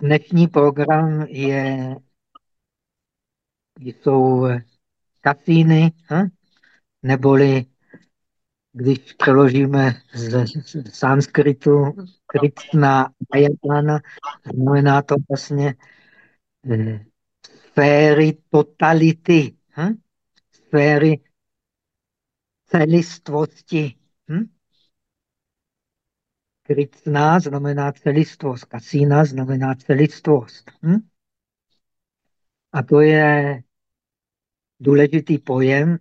Dnešní program je, jsou kasíny, hm? neboli když přeložíme z, sanskritu kritsna ayatana, znamená to vlastně eh, sféry totality, hm? sféry celistvosti. Hm? Kritsna znamená celistvost, kasína znamená celistvost. Hm? A to je důležitý pojem,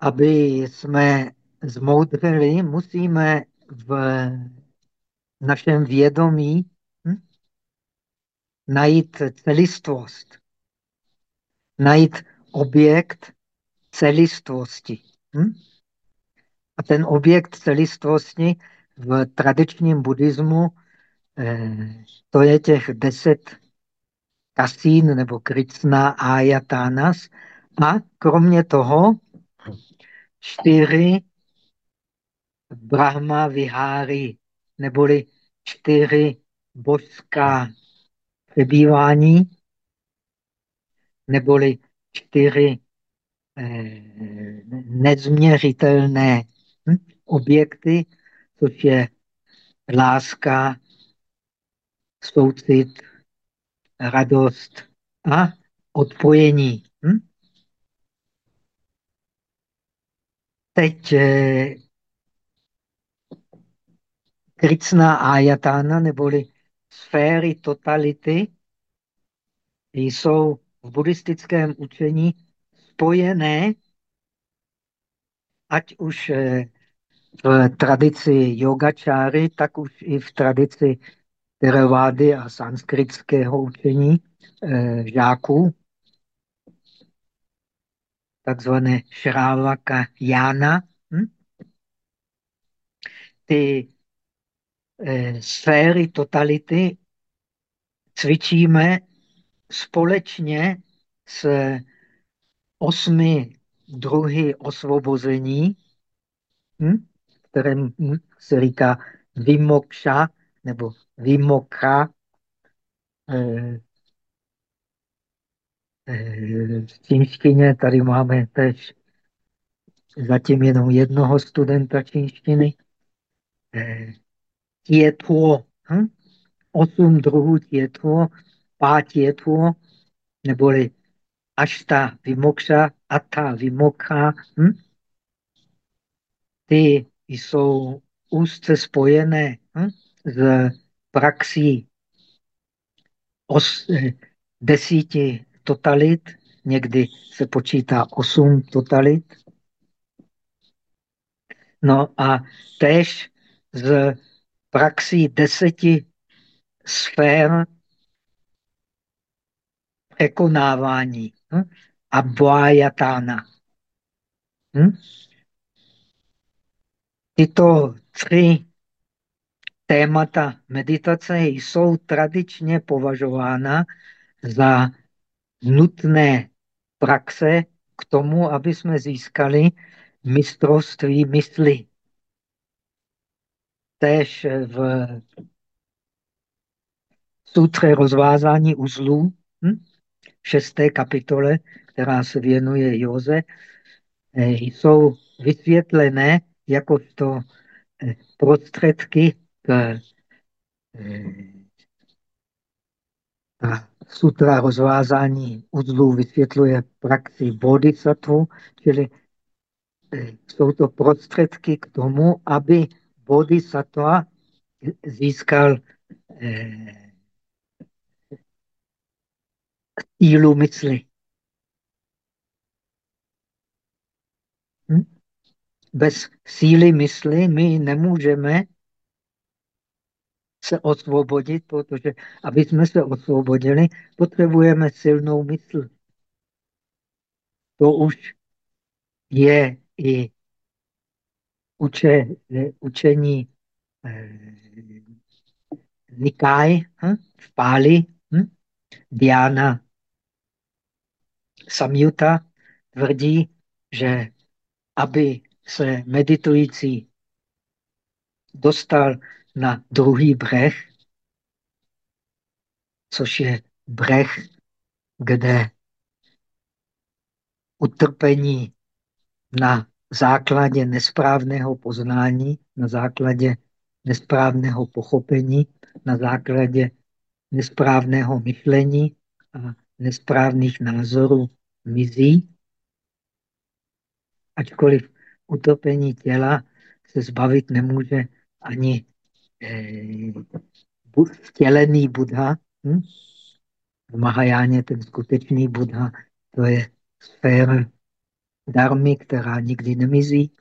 aby jsme zmoudrili, musíme v našem vědomí hm, najít celistvost, najít objekt celistvosti. Hm? A ten objekt celistvosti v tradičním buddhismu eh, to je těch deset kasín nebo kricna ayatánas a kromě toho čtyři Brahma Viháry, neboli čtyři božská přebývání, neboli čtyři eh, nezměřitelné objekty, což je láska, soucit, radost a odpojení. Hm? Teď eh, Kricná Ayatana, neboli sféry totality, jsou v buddhistickém učení spojené, ať už eh, v tradici yogačáry, tak už i v tradici teravády a sanskritského učení eh, žáků, takzvané šrávaka jána. Hm? Ty eh, sféry totality cvičíme společně s osmi druhy osvobození, hm? Kterém se říká vimokša nebo vimokha. Eh, eh, v čínštině tady máme tež zatím jenom jednoho studenta čínštiny. Eh, Tietuo, hm? osm druhů tietuo, pá tietuo, neboli ašta vimokša, ata vimokha. Hm? Ty jsou úzce spojené hm? s praxí os, desíti totalit, někdy se počítá osm totalit. No a též z praxí deseti sfér překonávání. Hm? Abvajatána. Hm? Tyto tři témata meditace jsou tradičně považována za nutné praxe k tomu, aby jsme získali mistrovství mysli. Tež v sutře rozvázání uzlů, hm? šesté kapitole, která se věnuje Joze, eh, jsou vysvětlené jakožto eh, prostředky k eh, ta sutra rozvázání uzlů vysvětluje praxi bodhisattva, čili jsou to prostředky k tomu, aby bodhisattva získal eh, sílu mysli. Hm? Bez síly mysli my nemůžeme se osvobodit, protože aby jsme se osvobodili, potřebujeme silnou mysl. To už je i uče, učení eh, Nikai hm? v Páli, hm? Diana Samyuta tvrdí, že aby se meditující dostal na druhý břeh, což je breh, kde utrpení na základě nesprávného poznání, na základě nesprávného pochopení, na základě nesprávného myšlení a nesprávných názorů mizí, ačkoliv utopení těla se zbavit nemůže ani eh, vtělený Buddha. Hm? V Mahajáně ten skutečný Buddha, to je sféra darmy, která nikdy nemizí.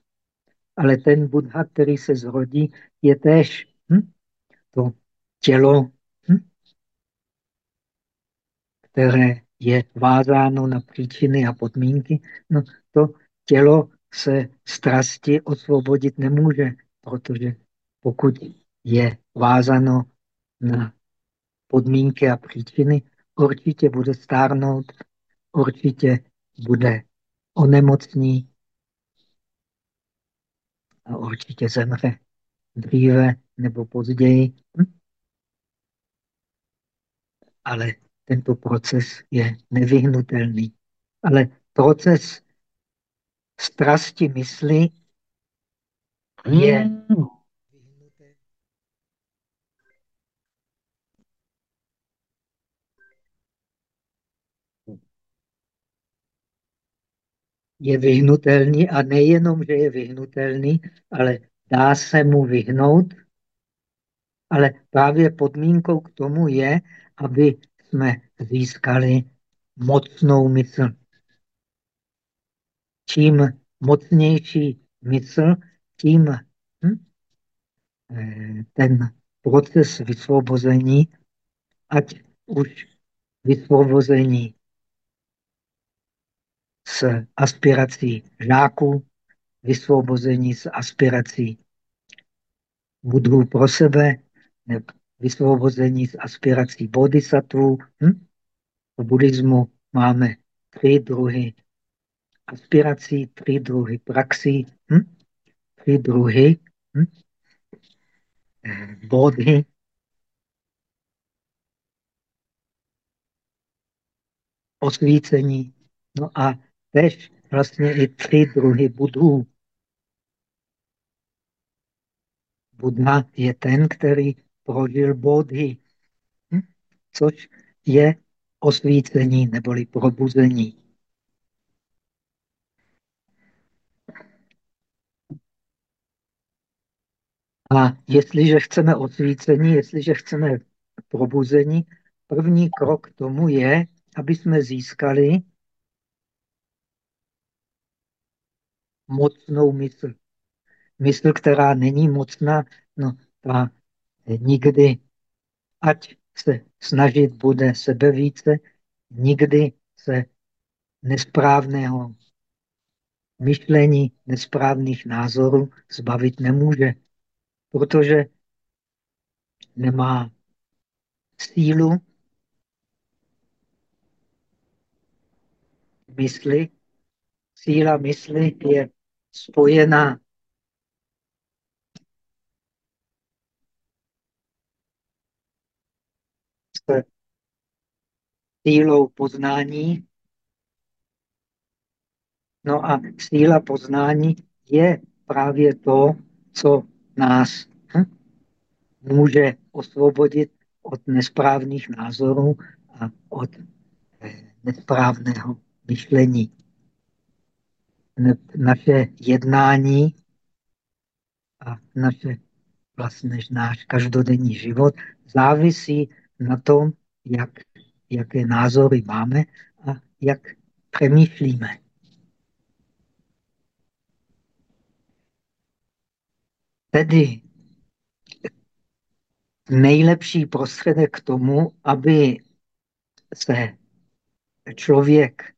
Ale ten Buddha, který se zrodí, je též hm? to tělo, hm? které je vázáno na příčiny a podmínky. No, to tělo se strasti osvobodit nemůže, protože pokud je vázáno na podmínky a příčiny, určitě bude stárnout, určitě bude onemocní a určitě zemře dříve nebo později. Ale tento proces je nevyhnutelný. Ale proces strasti mysli je je vyhnutelný a nejenom, že je vyhnutelný, ale dá se mu vyhnout, ale právě podmínkou k tomu je, aby jsme získali mocnou mysl. Čím mocnější mysl, tím hm, eh, ten proces vysvobození, ať už vysvobození s aspirací žáků, vysvobození s aspirací budů pro sebe, vysvobození z aspirací bodhisattvů. Hm? V buddhismu máme tři druhy aspirací, tři druhy praxí, hm? tři druhy hm? bodhy. Osvícení. No a tež vlastně i tři druhy budů. Buddha je ten, který prožil bodhy, hm? což je osvícení neboli probuzení. A jestliže chceme osvícení, jestliže chceme probuzení, první krok k tomu je, aby jsme získali mocnou mysl. Mysl, která není mocná, no ta nikdy, ať se snažit bude sebe více, nikdy se nesprávného myšlení, nesprávných názorů zbavit nemůže, protože nemá sílu mysli. Síla mysli je spojená s sílou poznání. No a síla poznání je právě to, co nás hm, může osvobodit od nesprávných názorů a od eh, nesprávného myšlení. Naše jednání a naše vlastně náš každodenní život závisí na tom, jak, jaké názory máme a jak přemýšlíme. Tedy nejlepší prostředek k tomu, aby se člověk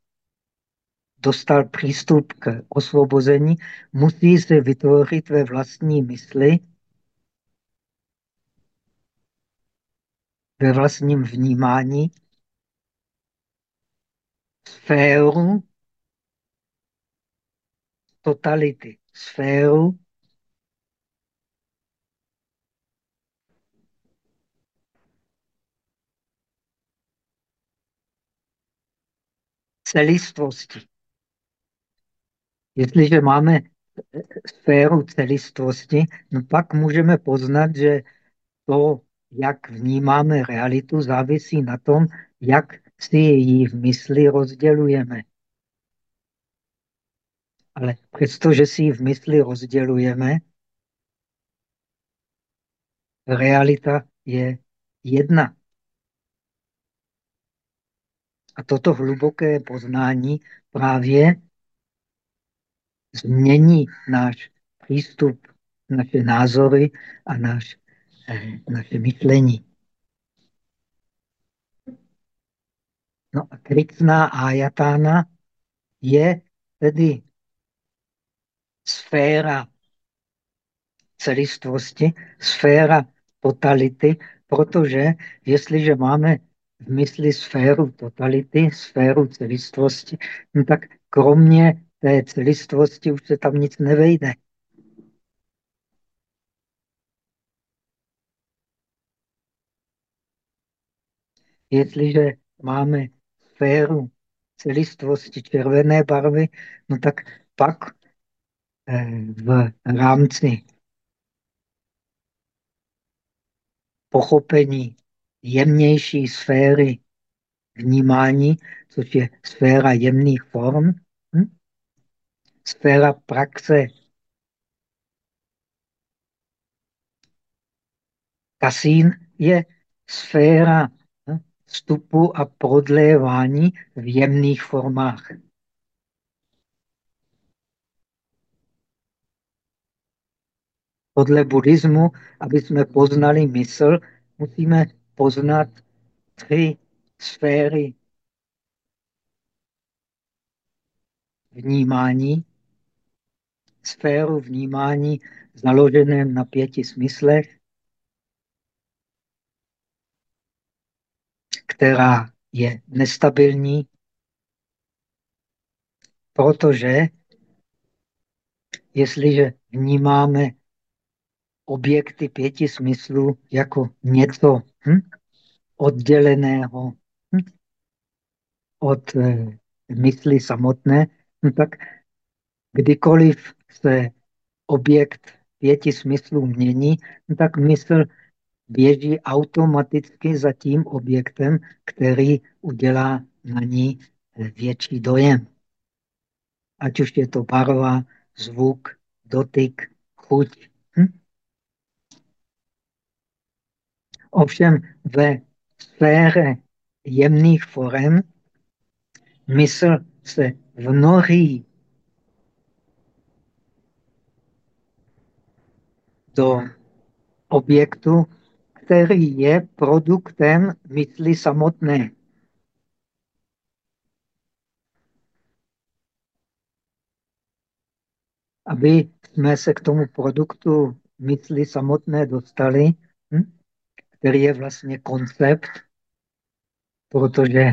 dostal přístup k osvobození, musí se vytvořit ve vlastní mysli, ve vlastním vnímání sféru totality, sféru celistvosti. Jestliže máme sféru celistvosti, no pak můžeme poznat, že to, jak vnímáme realitu, závisí na tom, jak si ji v mysli rozdělujeme. Ale přestože si ji v mysli rozdělujeme, realita je jedna. A toto hluboké poznání právě změní náš přístup, naše názory a náš, eh, naše myšlení. No a kricná ajatána je tedy sféra celistvosti, sféra totality, protože jestliže máme v mysli sféru totality, sféru celistvosti, no tak kromě té celistvosti už se tam nic nevejde. Jestliže máme sféru celistvosti červené barvy, no tak pak eh, v rámci pochopení jemnější sféry vnímání, což je sféra jemných form, hm? sféra praxe kasín je sféra hm? vstupu a prodlévání v jemných formách. Podle buddhismu, aby jsme poznali mysl, musíme poznat tři sféry vnímání, sféru vnímání založeném na pěti smyslech, která je nestabilní, protože jestliže vnímáme objekty pěti smyslů jako něco hm, odděleného hm, od eh, mysli samotné, no tak kdykoliv se objekt pěti smyslů mění, no tak mysl běží automaticky za tím objektem, který udělá na ní eh, větší dojem. Ať už je to barva, zvuk, dotyk, chuť. Hm? Ovšem ve sféře jemných forem mysl se vnoří do objektu, který je produktem mysli samotné. Aby jsme se k tomu produktu mysli samotné dostali? Který je vlastně koncept, protože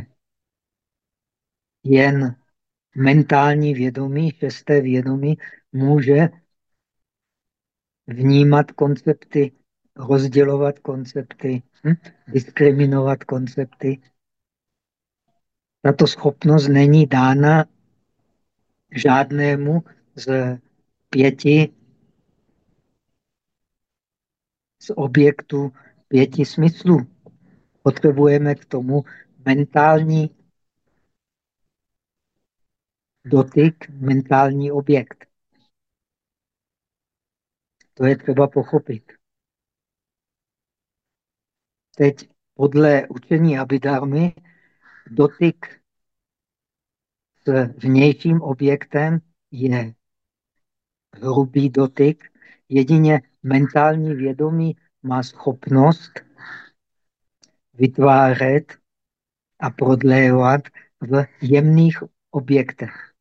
jen mentální vědomí, šesté vědomí, může vnímat koncepty, rozdělovat koncepty, hm? diskriminovat koncepty. Tato schopnost není dána žádnému z pěti z objektů pěti smyslů. Potřebujeme k tomu mentální dotyk, mentální objekt. To je třeba pochopit. Teď podle učení Abhidharmy dotyk s vnějším objektem je hrubý dotyk. Jedině mentální vědomí má schopnost vytvářet a prodlévat v jemných objektech.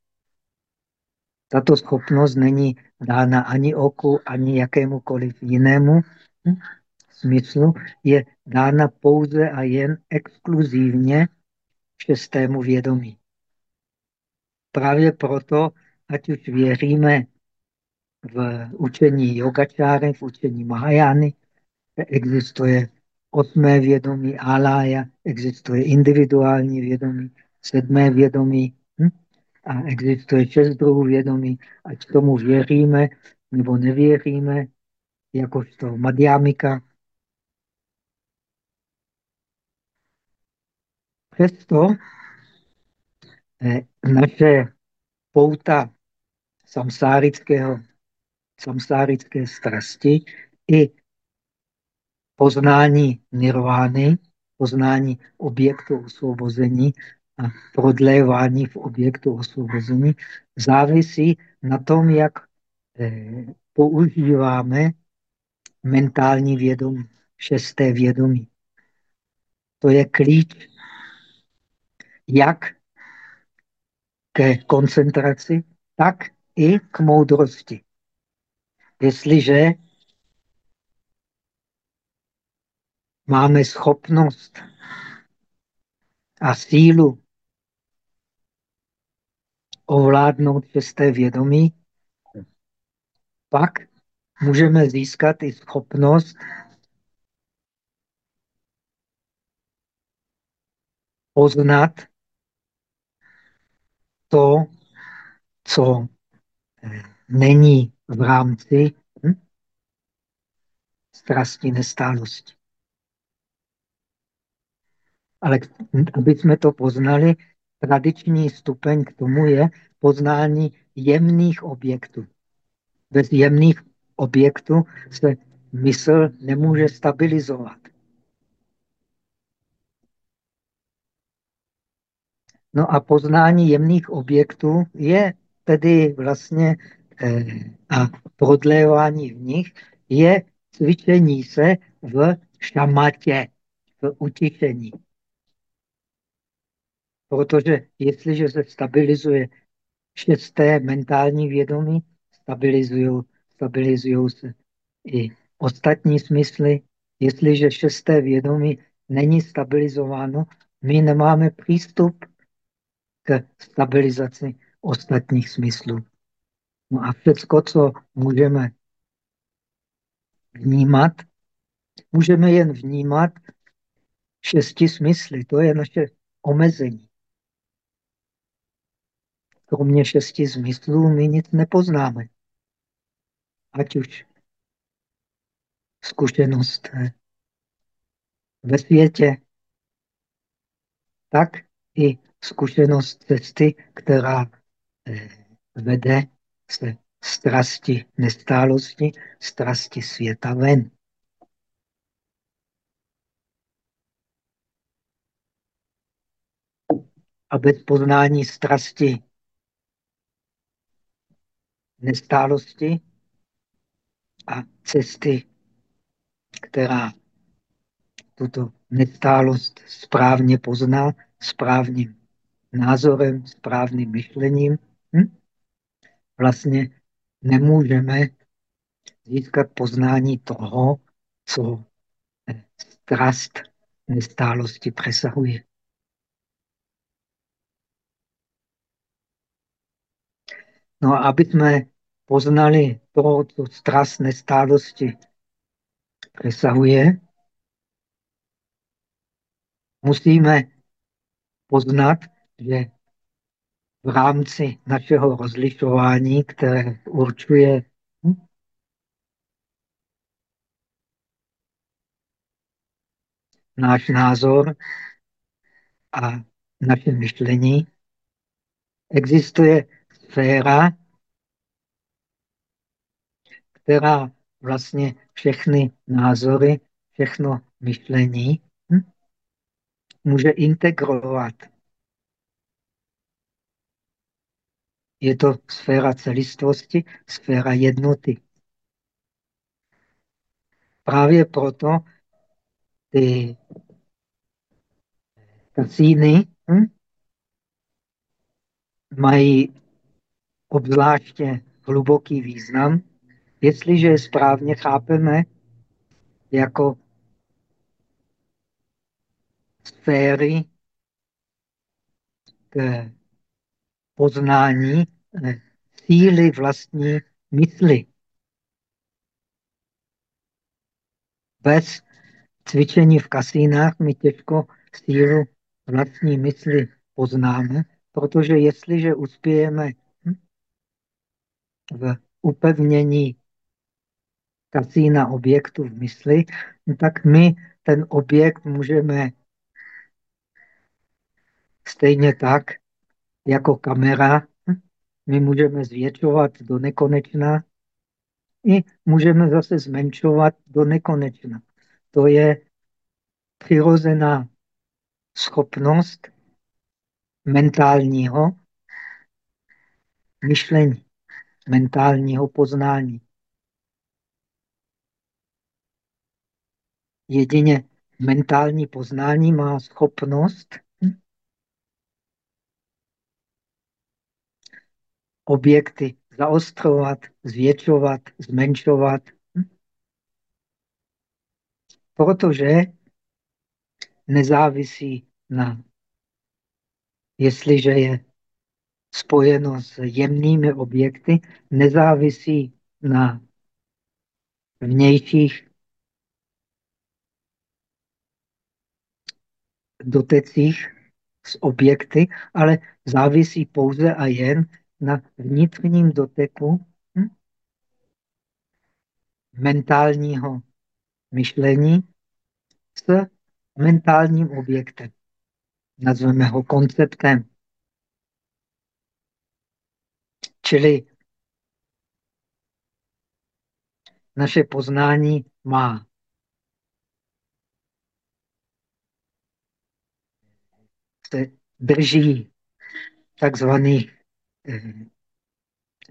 Tato schopnost není dána ani oku, ani jakémukoliv jinému smyslu, je dána pouze a jen exkluzivně šestému vědomí. Právě proto, ať už věříme v učení yogačáry, v učení Mahajány, existuje osmé vědomí, alája, existuje individuální vědomí, sedmé vědomí, A existuje šest druhů vědomí, ať tomu věříme nebo nevěříme, jakožto madhyamika. Přesto eh, naše pouta samsárického, samsárické strasti i poznání nirvány, poznání objektu osvobození a prodlévání v objektu osvobození závisí na tom, jak eh, používáme mentální vědomí, šesté vědomí. To je klíč jak ke koncentraci, tak i k moudrosti. Jestliže máme schopnost a sílu ovládnout šesté vědomí, pak můžeme získat i schopnost poznat to, co není v rámci hm, strasti nestálosti. Ale aby jsme to poznali, tradiční stupeň k tomu je poznání jemných objektů. Bez jemných objektů se mysl nemůže stabilizovat. No a poznání jemných objektů je tedy vlastně eh, a prodlévání v nich je cvičení se v šamatě, v utišení. Protože jestliže se stabilizuje šesté mentální vědomí, stabilizují, stabilizují se i ostatní smysly. Jestliže šesté vědomí není stabilizováno, my nemáme přístup k stabilizaci ostatních smyslů. No a všechno, co můžeme vnímat, můžeme jen vnímat šesti smysly. To je naše omezení. Kromě šesti smyslů my nic nepoznáme. Ať už zkušenost ve světě, tak i zkušenost cesty, která eh, vede se strasti nestálosti, strasti světa ven. A bez poznání strasti nestálosti a cesty, která tuto nestálost správně pozná, správným názorem, správným myšlením, hm? vlastně nemůžeme získat poznání toho, co strast nestálosti přesahuje. No a aby jsme poznali to, co strast nestálosti přesahuje, musíme poznat, že v rámci našeho rozlišování, které určuje náš názor a naše myšlení, existuje sféra, která vlastně všechny názory, všechno myšlení hm, může integrovat. Je to sféra celistvosti, sféra jednoty. Právě proto ty kasíny hm, mají obzvláště hluboký význam, jestliže je správně chápeme jako sféry k poznání eh, síly vlastní mysli. Bez cvičení v kasínách my těžko sílu vlastní mysli poznáme, Protože jestliže uspějeme v upevnění kasína objektu v mysli, no tak my ten objekt můžeme stejně tak, jako kamera, my můžeme zvětšovat do nekonečna i můžeme zase zmenšovat do nekonečna. To je přirozená schopnost mentálního myšlení, mentálního poznání. Jedině mentální poznání má schopnost objekty zaostrovat, zvětšovat, zmenšovat. Protože nezávisí na, jestliže je spojeno s jemnými objekty, nezávisí na vnějších dotecích s objekty, ale závisí pouze a jen na vnitřním doteku hm? mentálního myšlení s mentálním objektem. Nazveme ho konceptem. Čili naše poznání má se drží takzvaných eh,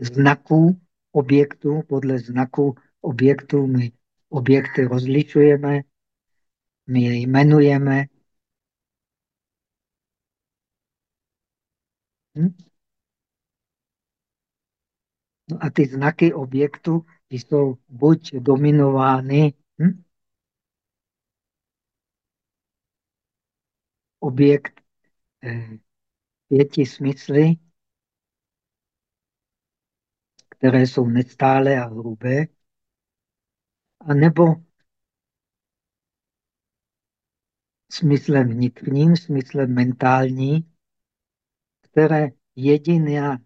znaků objektů. Podle znaků objektů my objekty rozlišujeme, my je jmenujeme. Hm? No a ty znaky objektu jsou buď dominovány hm? objekt pěti smysly, které jsou nestále a hrubé, anebo smyslem vnitřním, smyslem mentální, které jediná,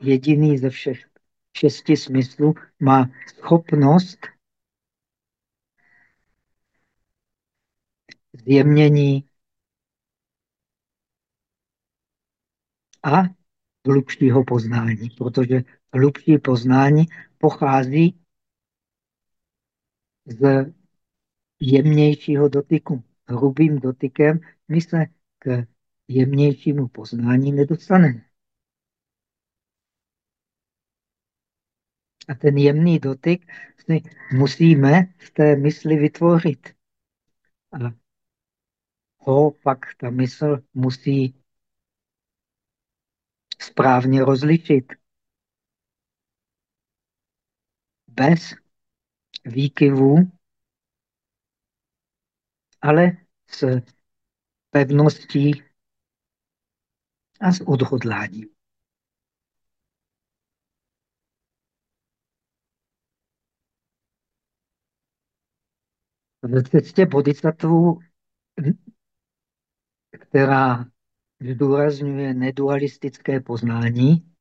jediný ze všech šesti smyslů má schopnost zjemnění a hlubšího poznání, protože hlubší poznání pochází z jemnějšího dotyku. Hrubým dotykem my se k jemnějšímu poznání nedostaneme. A ten jemný dotyk si musíme z té mysli vytvořit. A ho pak ta mysl musí správně rozlišit. Bez výkyvů, ale s pevností a s odhodláním. V cestě bodhisattva, která zdůrazňuje nedualistické poznání,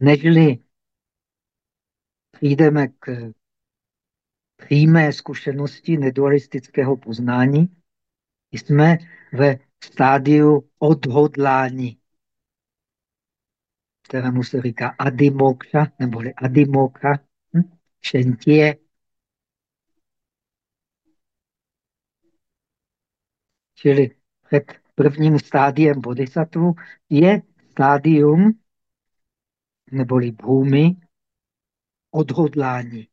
nežli přijdeme k přímé zkušenosti nedualistického poznání, jsme ve stádiu odhodlání, kterému se říká adimokša, neboli adimokša, hm? šentie. Čili před prvním stádiem bodhisattva je stádium neboli bhumi odhodlání.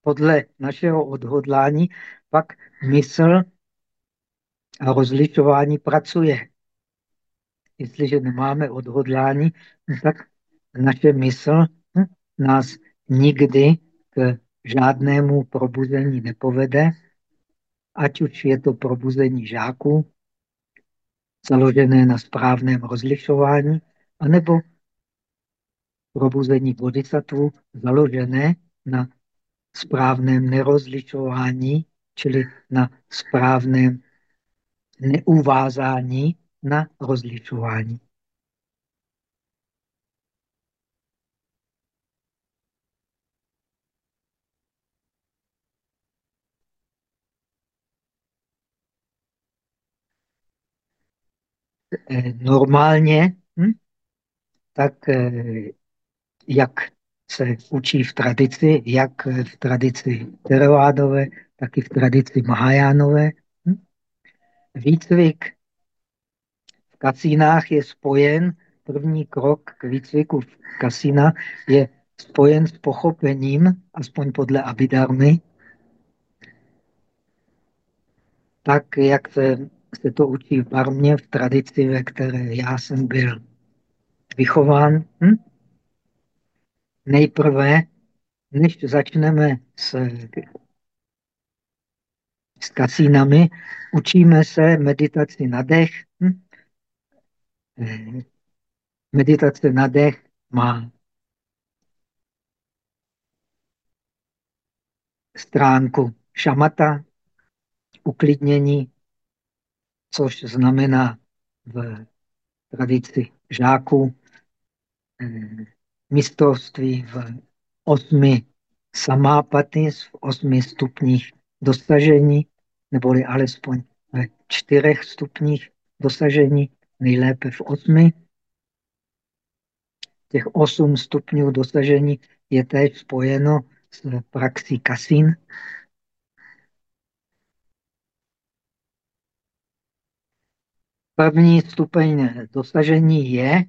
Podle našeho odhodlání pak mysl a rozlišování pracuje. Jestliže nemáme odhodlání, tak naše mysl nás nikdy k žádnému probuzení nepovede, ať už je to probuzení žáků, založené na správném rozlišování, anebo probuzení bodhisattva založené na správném nerozlišování čili na správném neuvázání na rozlišování. Eh, normálně, hm? tak eh, jak se učí v tradici, jak v tradici Theravádové, tak i v tradici Mahajánové. Hm? Výcvik v kasínách je spojen, první krok k výcviku v kasína je spojen s pochopením, aspoň podle Abidarmy, tak, jak se, se to učí v Barmě, v tradici, ve které já jsem byl vychován. Hm? Nejprve, než začneme s, s kasínami, učíme se meditaci na dech. Hm? Eh, meditace na dech má stránku šamata, uklidnění, což znamená v tradici žáků eh, mistrovství v osmi samápaty, v osmi stupních dosažení, neboli alespoň ve čtyřech stupních dosažení, nejlépe v osmi. Těch osm stupňů dosažení je též spojeno s praxí kasín. První stupeň dosažení je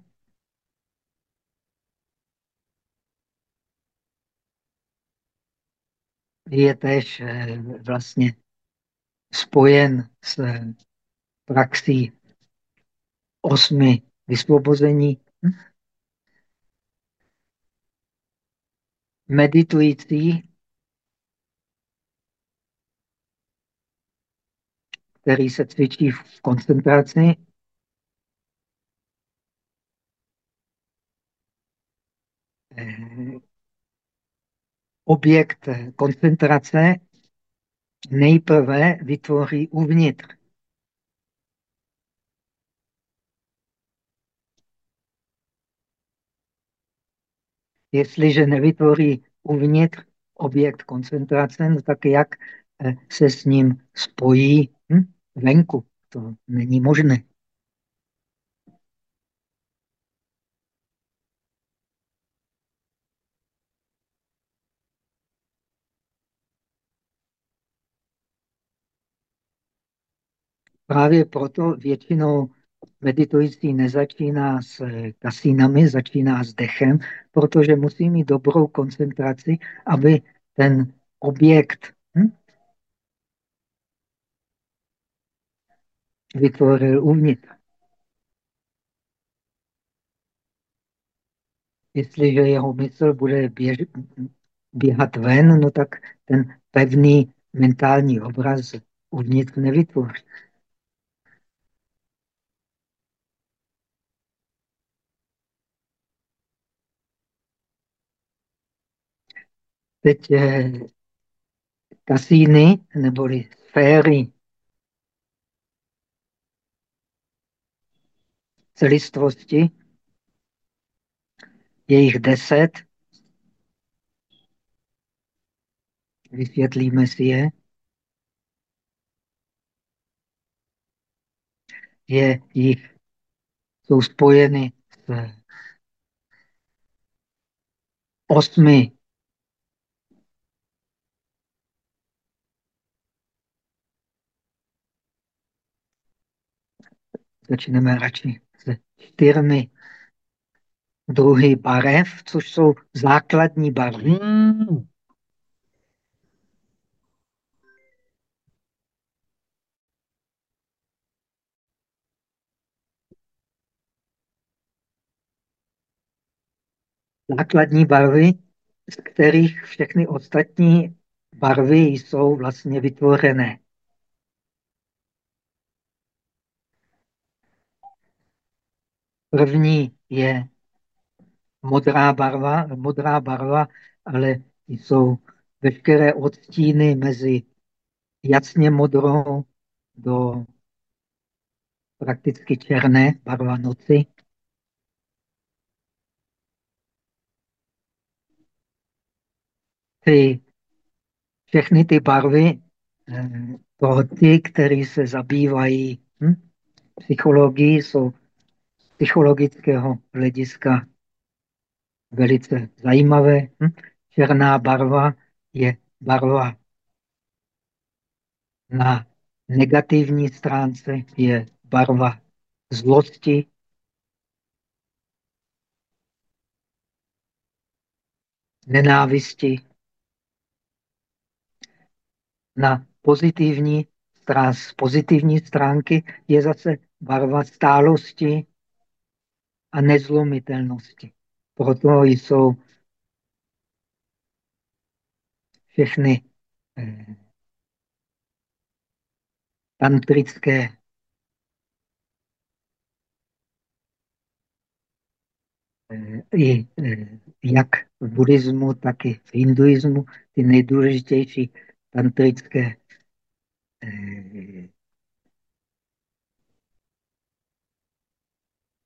je tež eh, vlastně spojen s praxí osmi vysvobození. Meditující, který se cvičí v koncentraci, objekt koncentrace nejprve vytvoří uvnitř. Jestliže nevytvoří uvnitř objekt koncentrace, no tak jak eh, se s ním spojí? Venku? To není možné. Právě proto většinou meditující nezačíná s kasínami, začíná s dechem, protože musí mít dobrou koncentraci, aby ten objekt hm, vytvořil uvnitř. Jestliže jeho mysl bude běž, běhat ven, no tak ten pevný mentální obraz uvnitř nevytvoří. Teď kasíny neboli sféry celistvosti, je jich deset, vysvětlíme si je. Je jich, jsou spojeny s osmi. Začneme radši čtyřmi druhy barev, což jsou základní barvy. Základní barvy, z kterých všechny ostatní barvy jsou vlastně vytvořené. První je modrá barva, modrá barva, ale jsou veškeré odstíny mezi jasně modrou do prakticky černé, barva noci. Ty, všechny ty barvy, eh, toho ty, kteří se zabývají hm, psychologií, jsou psychologického hlediska velice zajímavé. Hm? Černá barva je barva na negativní stránce, je barva zlosti, nenávisti. Na pozitivní, z pozitivní stránky je zase barva stálosti a nezlomitelnosti. Proto jsou všechny eh, tantrické eh, i eh, jak v buddhismu, tak i v hinduismu ty nejdůležitější tantrické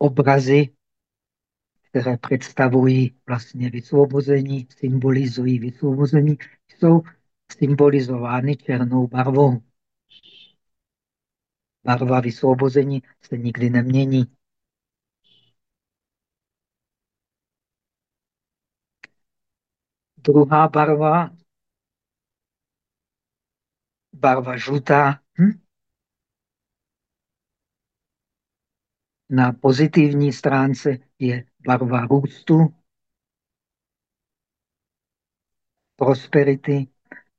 obrazy které představují vlastně vysvobození, symbolizují vysvobození, jsou symbolizovány černou barvou. Barva vysvobození se nikdy nemění. Druhá barva, barva žlutá, hm? Na pozitivní stránce je barva růstu, prosperity,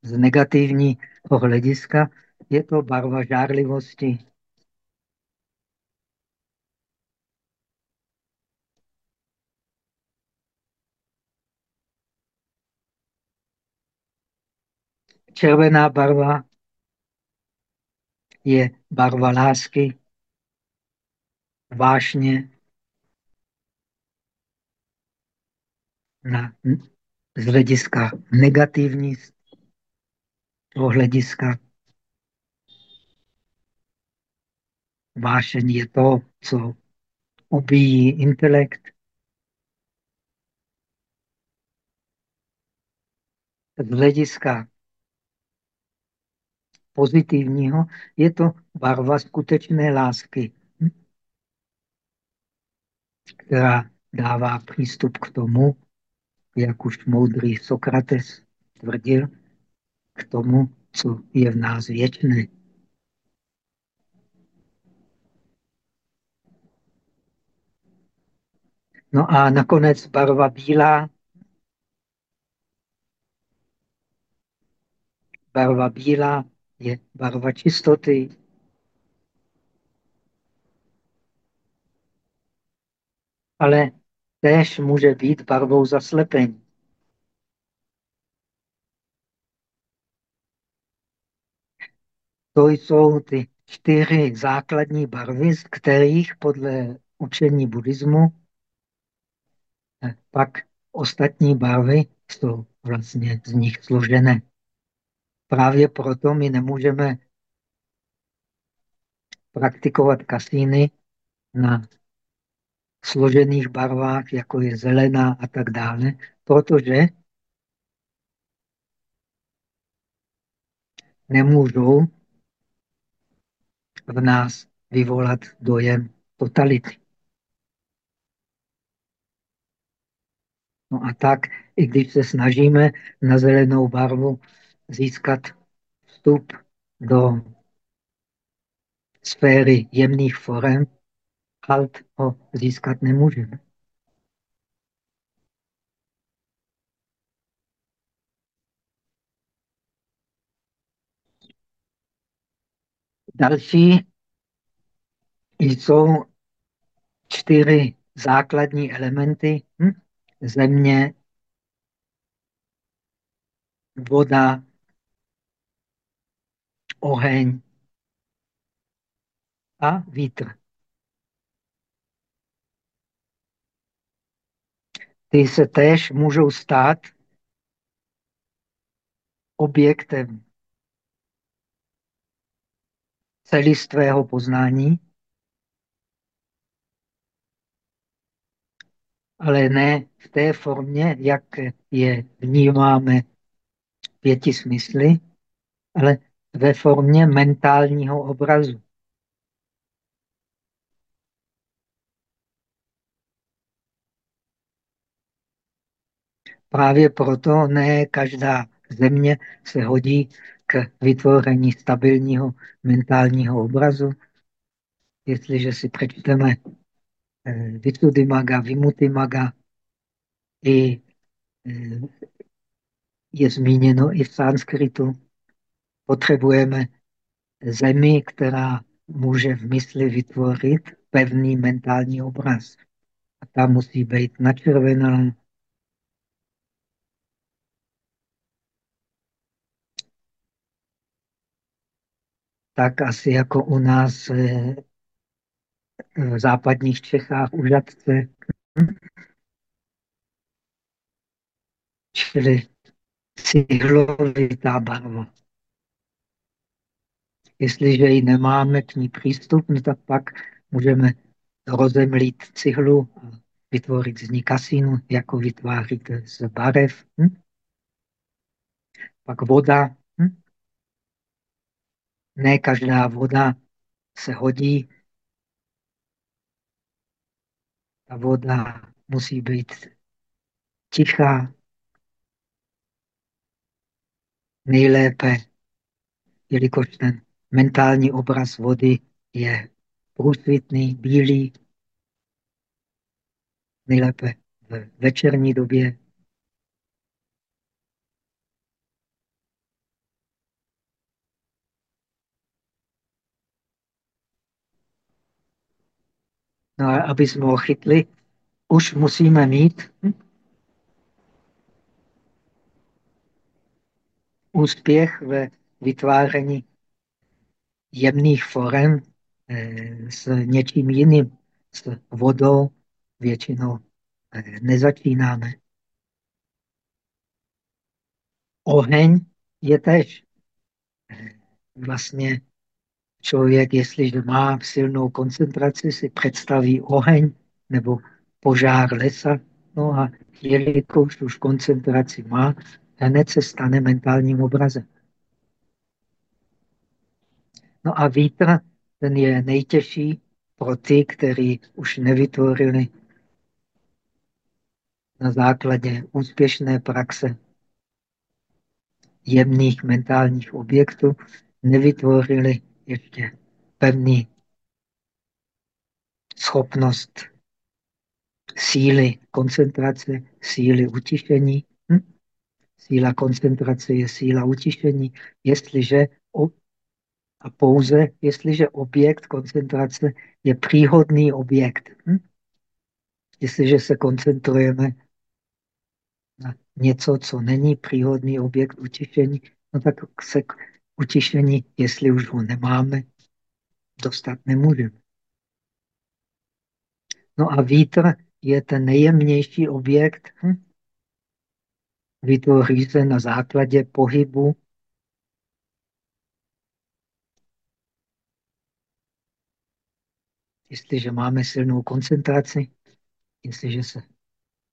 z negativního hlediska je to barva žárlivosti. Červená barva je barva lásky, vášně, na, z hlediska negativní hlediska. Vášeň je to, co ubíjí intelekt. Z hlediska pozitivního je to barva skutečné lásky, která dává přístup k tomu, jak už moudrý Sokrates tvrdil, k tomu, co je v nás věčné. No a nakonec barva bílá. Barva bílá je barva čistoty. Ale též může být barvou zaslepení. To jsou ty čtyři základní barvy, z kterých podle učení buddhismu pak ostatní barvy jsou vlastně z nich složené. Právě proto my nemůžeme praktikovat kasíny na složených barvách, jako je zelená a tak dále, protože nemůžou v nás vyvolat dojem totality. No a tak, i když se snažíme na zelenou barvu získat vstup do sféry jemných forem, halt ho získat nemůžeme. Další jsou čtyři základní elementy. Hm? Země, voda, oheň a vítr. Ty se též můžou stát objektem celistvého poznání, ale ne v té formě, jak je vnímáme pěti smysly, ale ve formě mentálního obrazu. Právě proto ne každá země se hodí k vytvoření stabilního mentálního obrazu. Jestliže si přečteme eh, Visuddhimaga, Vimutimaga, i, eh, je zmíněno i v sanskritu, potřebujeme zemi, která může v mysli vytvořit pevný mentální obraz. A ta musí být načervená, tak asi jako u nás eh, v západních Čechách u Žadce. Čili cihlovitá barva. Jestliže ji nemáme k ní přístup, no tak pak můžeme rozemlít cihlu a vytvořit z ní kasínu, jako vytváříte z barev. Hm? Pak voda. Ne každá voda se hodí. Ta voda musí být tichá. Nejlépe, jelikož ten mentální obraz vody je průsvitný, bílý, nejlépe v večerní době. No a aby jsme ho chytli, už musíme mít úspěch ve vytváření jemných forem eh, s něčím jiným, s vodou většinou eh, nezačínáme. Oheň je tež eh, vlastně člověk, jestliže má silnou koncentraci, si představí oheň nebo požár lesa. No a jelikož už koncentraci má, hned se stane mentálním obrazem. No a vítr, ten je nejtěžší pro ty, kteří už nevytvořili na základě úspěšné praxe jemných mentálních objektů, nevytvořili ještě pevný schopnost síly koncentrace, síly utišení. Hm? Síla koncentrace je síla utišení, jestliže a pouze jestliže objekt koncentrace je příhodný objekt. Hm? Jestliže se koncentrujeme na něco, co není příhodný objekt utišení, no tak se utišení, jestli už ho nemáme, dostat nemůžeme. No a vítr je ten nejjemnější objekt. Hm? Vytvoří se na základě pohybu Jestliže máme silnou koncentraci, jestliže se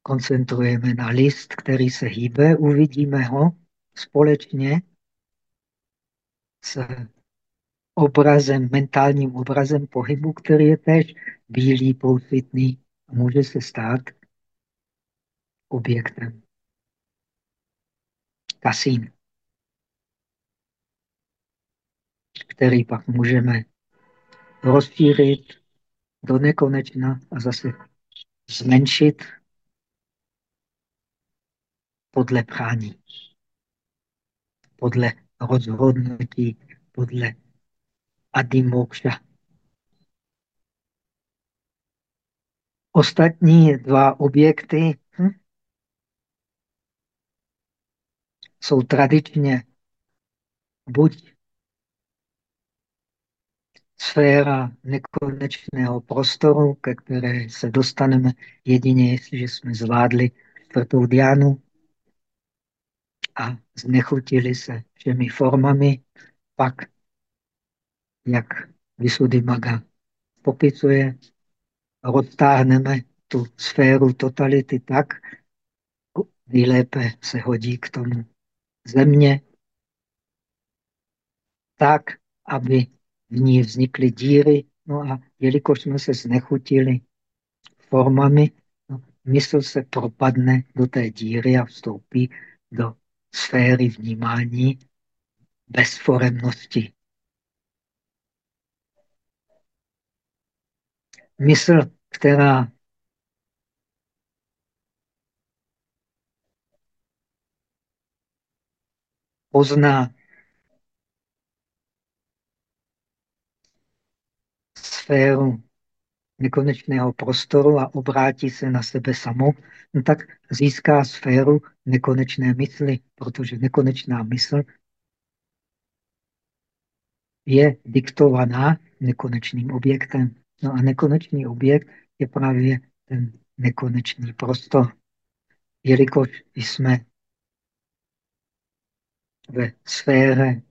koncentrujeme na list, který se hýbe, uvidíme ho společně s obrazem, mentálním obrazem pohybu, který je tež bílý, pousvitný a může se stát objektem. Kasín, který pak můžeme rozšířit do nekonečna a zase zmenšit podle prání, podle rozhodnutí, podle adimokša. Ostatní dva objekty hm, jsou tradičně buď sféra nekonečného prostoru, ke které se dostaneme jedině, jestliže jsme zvládli čtvrtou diánu a znechutili se všemi formami, pak jak Maga popisuje, roztáhneme tu sféru totality tak, nejlépe se hodí k tomu země, tak, aby v ní vznikly díry. No a jelikož jsme se znechutili formami, no, mysl se propadne do té díry a vstoupí do sféry vnímání bezforemnosti. Mysl, která pozná sféru nekonečného prostoru a obrátí se na sebe samou, no tak získá sféru nekonečné mysli, protože nekonečná mysl je diktovaná nekonečným objektem. No a nekonečný objekt je právě ten nekonečný prostor. Jelikož jsme ve sféře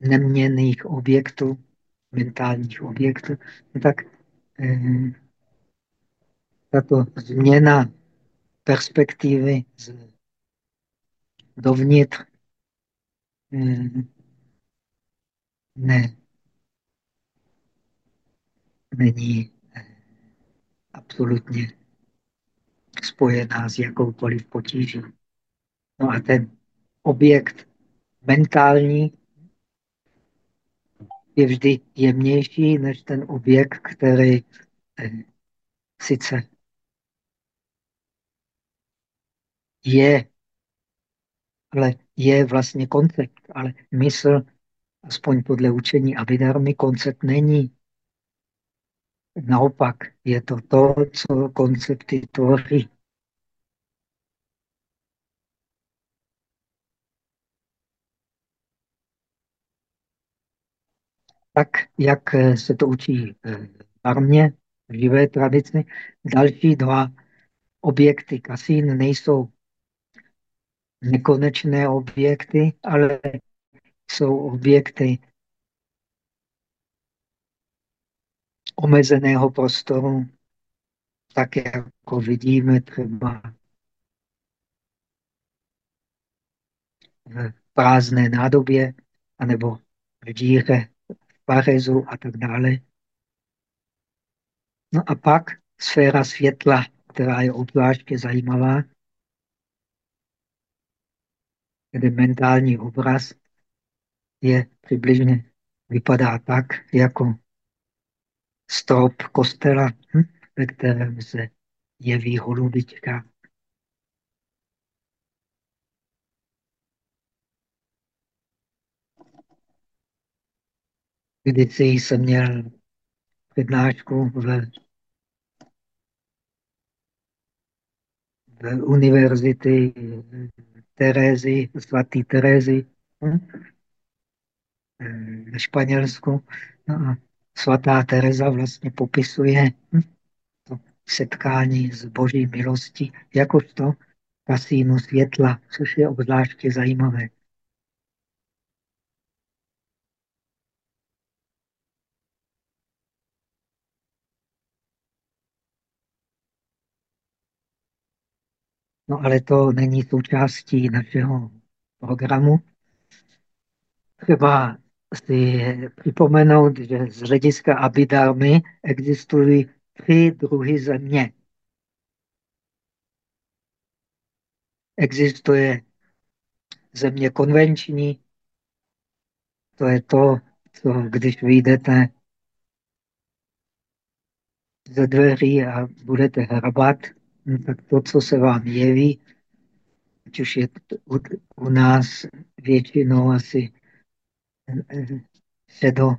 neměných objektů, mentálních objektů, tak eh, tato změna perspektivy z dovnitř eh, ne, není eh, absolutně spojená s jakoukoliv potíží. No a ten objekt mentální je vždy jemnější než ten objekt, který eh, sice je, ale je vlastně koncept, ale mysl, aspoň podle učení Abidarmy, koncept není. Naopak, je to to, co koncepty tvoří. Tak, jak se to učí v Barmě, v živé tradici, další dva objekty. Kasín nejsou nekonečné objekty, ale jsou objekty omezeného prostoru, tak jako vidíme třeba v prázdné nádobě anebo v díře Parezu a tak dále. No a pak sféra světla, která je obzvláště zajímavá, kde mentální obraz je přibližně, vypadá tak, jako strop kostela, hm, ve kterém se jeví holubička. Kdysi jsem měl přednášku v, v univerzity Terézy, svatý Terézy hm? ve Španělsku. No a svatá Teresa vlastně popisuje hm? to setkání s boží milostí jakožto kasínu světla, což je obzvláště zajímavé. No ale to není součástí našeho programu. Třeba si připomenout, že z hlediska abidarmy existují tři druhy země. Existuje země konvenční, to je to, co když vyjdete ze dveří a budete hrabat, tak to, co se vám jeví, ať už je u, u nás většinou asi šedo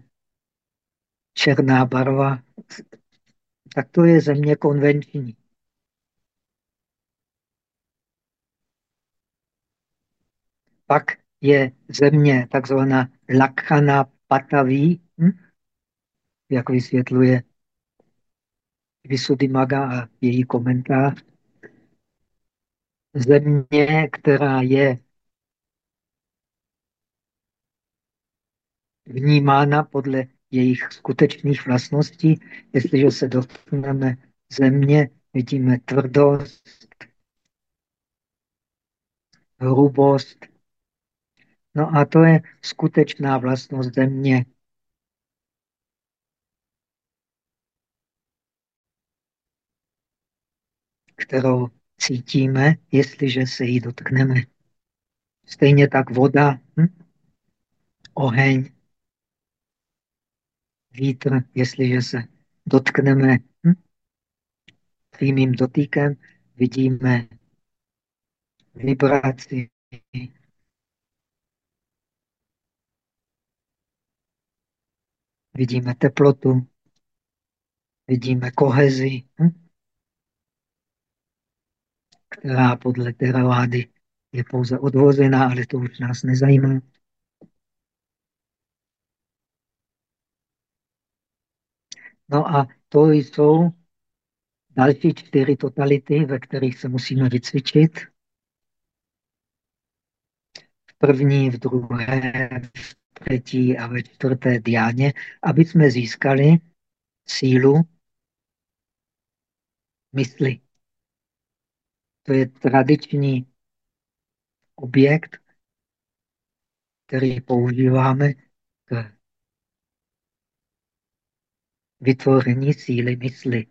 černá barva, tak to je země konvenční. Pak je země takzvaná Lakhana Pataví, hm? jak vysvětluje Maga a její komentář. Země, která je vnímána podle jejich skutečných vlastností. Jestliže se dotkneme země, vidíme tvrdost, hrubost. No a to je skutečná vlastnost země. Kterou cítíme, jestliže se jí dotkneme. Stejně tak voda, hm? oheň, vítr, jestliže se dotkneme hm? přímým dotýkem, vidíme vibraci, vidíme teplotu, vidíme kohezi, hm? Která podle teravády je pouze odvozená, ale to už nás nezajímá. No a to jsou další čtyři totality, ve kterých se musíme vycvičit. V první, v druhé, v třetí a ve čtvrté diáně, aby jsme získali sílu mysli. To je tradiční objekt, který používáme k vytvoření síly mysli.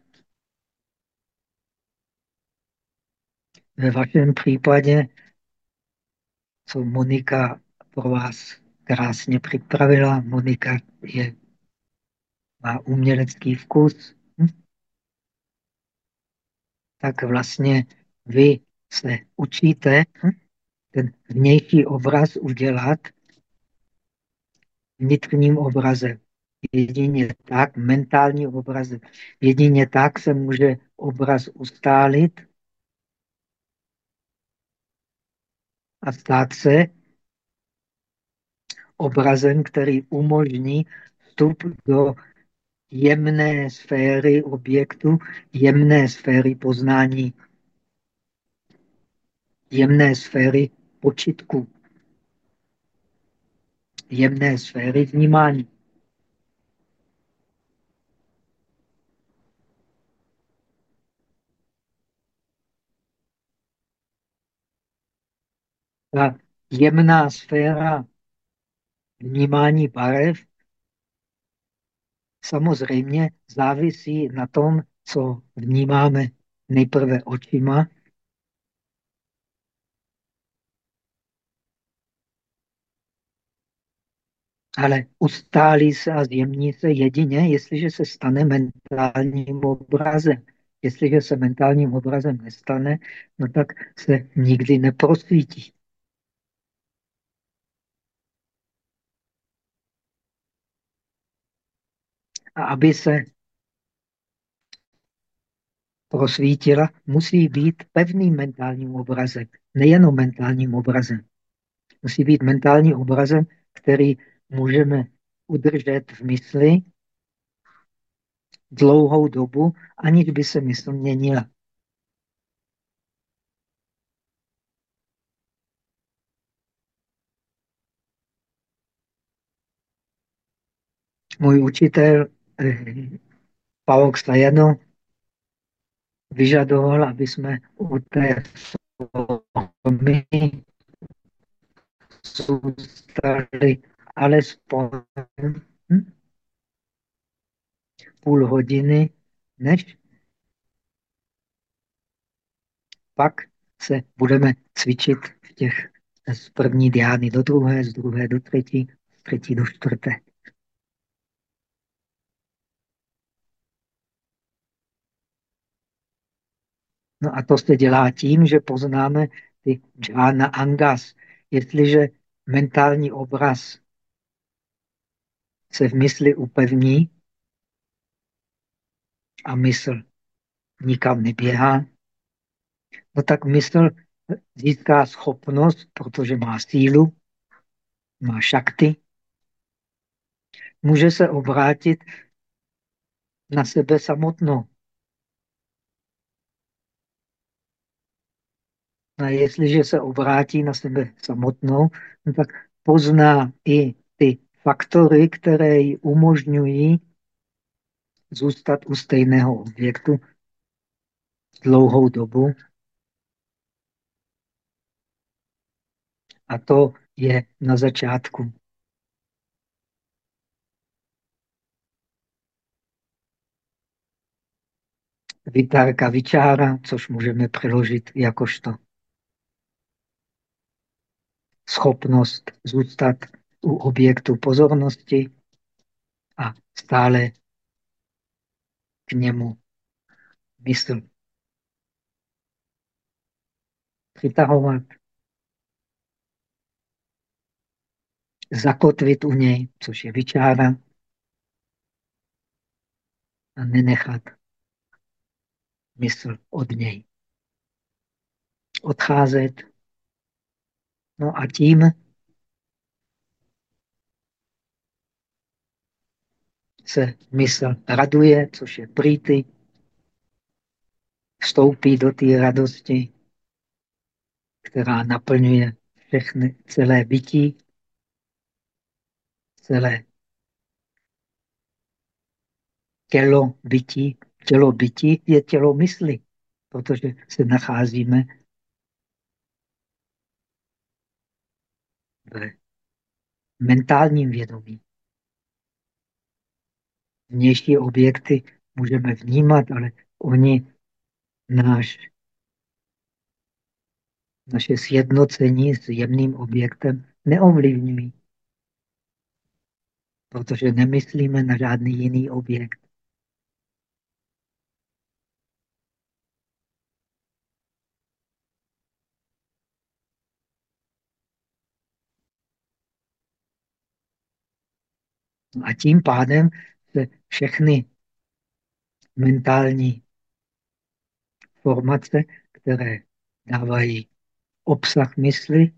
Ve vašem případě, co Monika pro vás krásně připravila, Monika je, má umělecký vkus, hm? tak vlastně vy se učíte hm? ten vnější obraz udělat vnitřním obrazem. Jedině tak, mentální obrazem. Jedině tak se může obraz ustálit a stát se obrazem, který umožní vstup do jemné sféry objektu, jemné sféry poznání, jemné sféry počitku, jemné sféry vnímání. Ta jemná sféra vnímání barev samozřejmě závisí na tom, co vnímáme nejprve očima, ale ustálí se a zjemní se jedině, jestliže se stane mentálním obrazem. Jestliže se mentálním obrazem nestane, no tak se nikdy neprosvítí. A aby se prosvítila, musí být pevným mentálním obrazem, nejenom mentálním obrazem. Musí být mentálním obrazem, který můžeme udržet v mysli dlouhou dobu, aniž by se mysl měnila. Můj učitel eh, Paolo Stajano vyžadoval, aby jsme u té formy zůstali alespoň půl hodiny, než pak se budeme cvičit v těch z první diány do druhé, z druhé do třetí, z třetí do čtvrté. No a to se dělá tím, že poznáme ty džána angas. Jestliže mentální obraz se v mysli upevní a mysl nikam neběhá, no tak mysl získá schopnost, protože má sílu, má šakty, může se obrátit na sebe samotnou. A jestliže se obrátí na sebe samotnou, no tak pozná i ty faktory, které jí umožňují zůstat u stejného objektu dlouhou dobu. A to je na začátku. Vitárka vyčára, což můžeme přeložit jakožto schopnost zůstat u objektu pozornosti a stále k němu mysl přitahovat, zakotvit u něj, což je vyčára, a nenechat mysl od něj odcházet. No a tím se mysl raduje, což je prýty, vstoupí do té radosti, která naplňuje všechny, celé bytí, celé tělo bytí. Tělo bytí je tělo mysli, protože se nacházíme v mentálním vědomí. Vnější objekty můžeme vnímat, ale oni náš, naše sjednocení s jemným objektem neovlivňují, protože nemyslíme na žádný jiný objekt. A tím pádem všechny mentální formace, které dávají obsah mysli,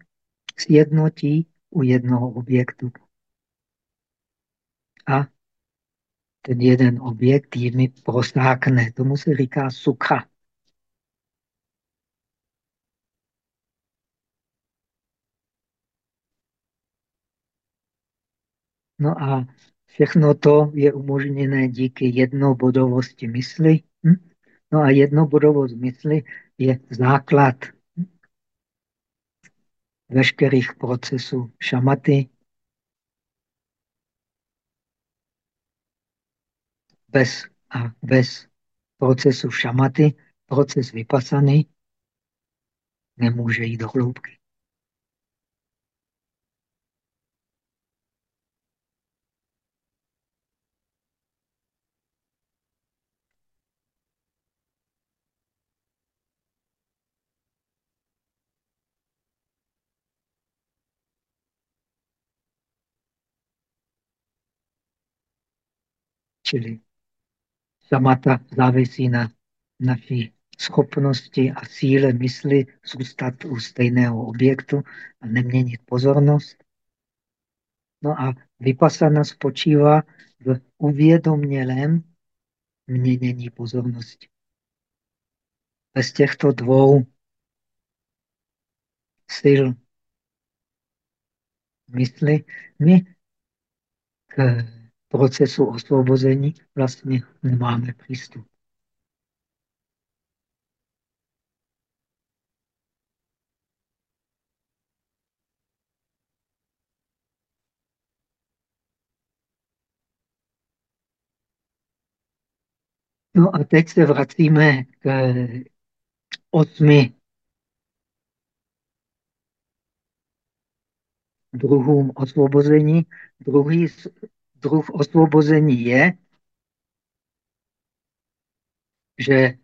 sjednotí u jednoho objektu. A ten jeden objekt jimi prosákne. Tomu se říká sukha. No a všechno to je umožněné díky jednobodovosti mysli. Hm? No a jednobodovost mysli je základ veškerých procesů šamaty. Bez a bez procesu šamaty, proces vypasany nemůže jít do hloubky. Čili samata závisí na naší schopnosti a síle mysli zůstat u stejného objektu a neměnit pozornost. No a vypasana spočívá v uvědomělém měnění pozornosti. Bez těchto dvou sil mysli my k procesu osvobození vlastně nemáme přístup. No a teď se vracíme k osmi druhům osvobození. Druhý druh osvobození je, že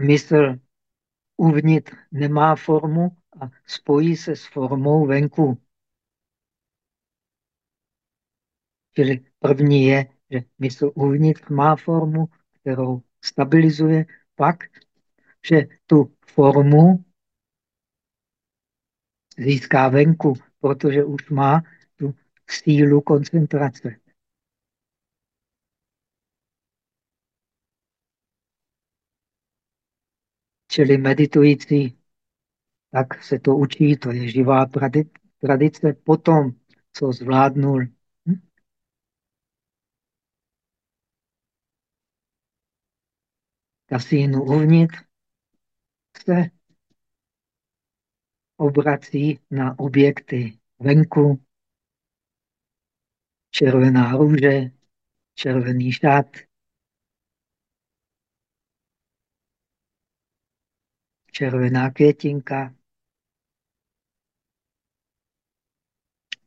mysl uvnitř nemá formu a spojí se s formou venku. Čili první je, že mysl uvnitř má formu, kterou stabilizuje, pak, že tu formu získá venku, protože už má sílu koncentrace. Čili meditující, tak se to učí, to je živá tradice potom, co zvládnul hm? kasínu uvnitř, se obrací na objekty venku, červená růže, červený šát, červená květinka,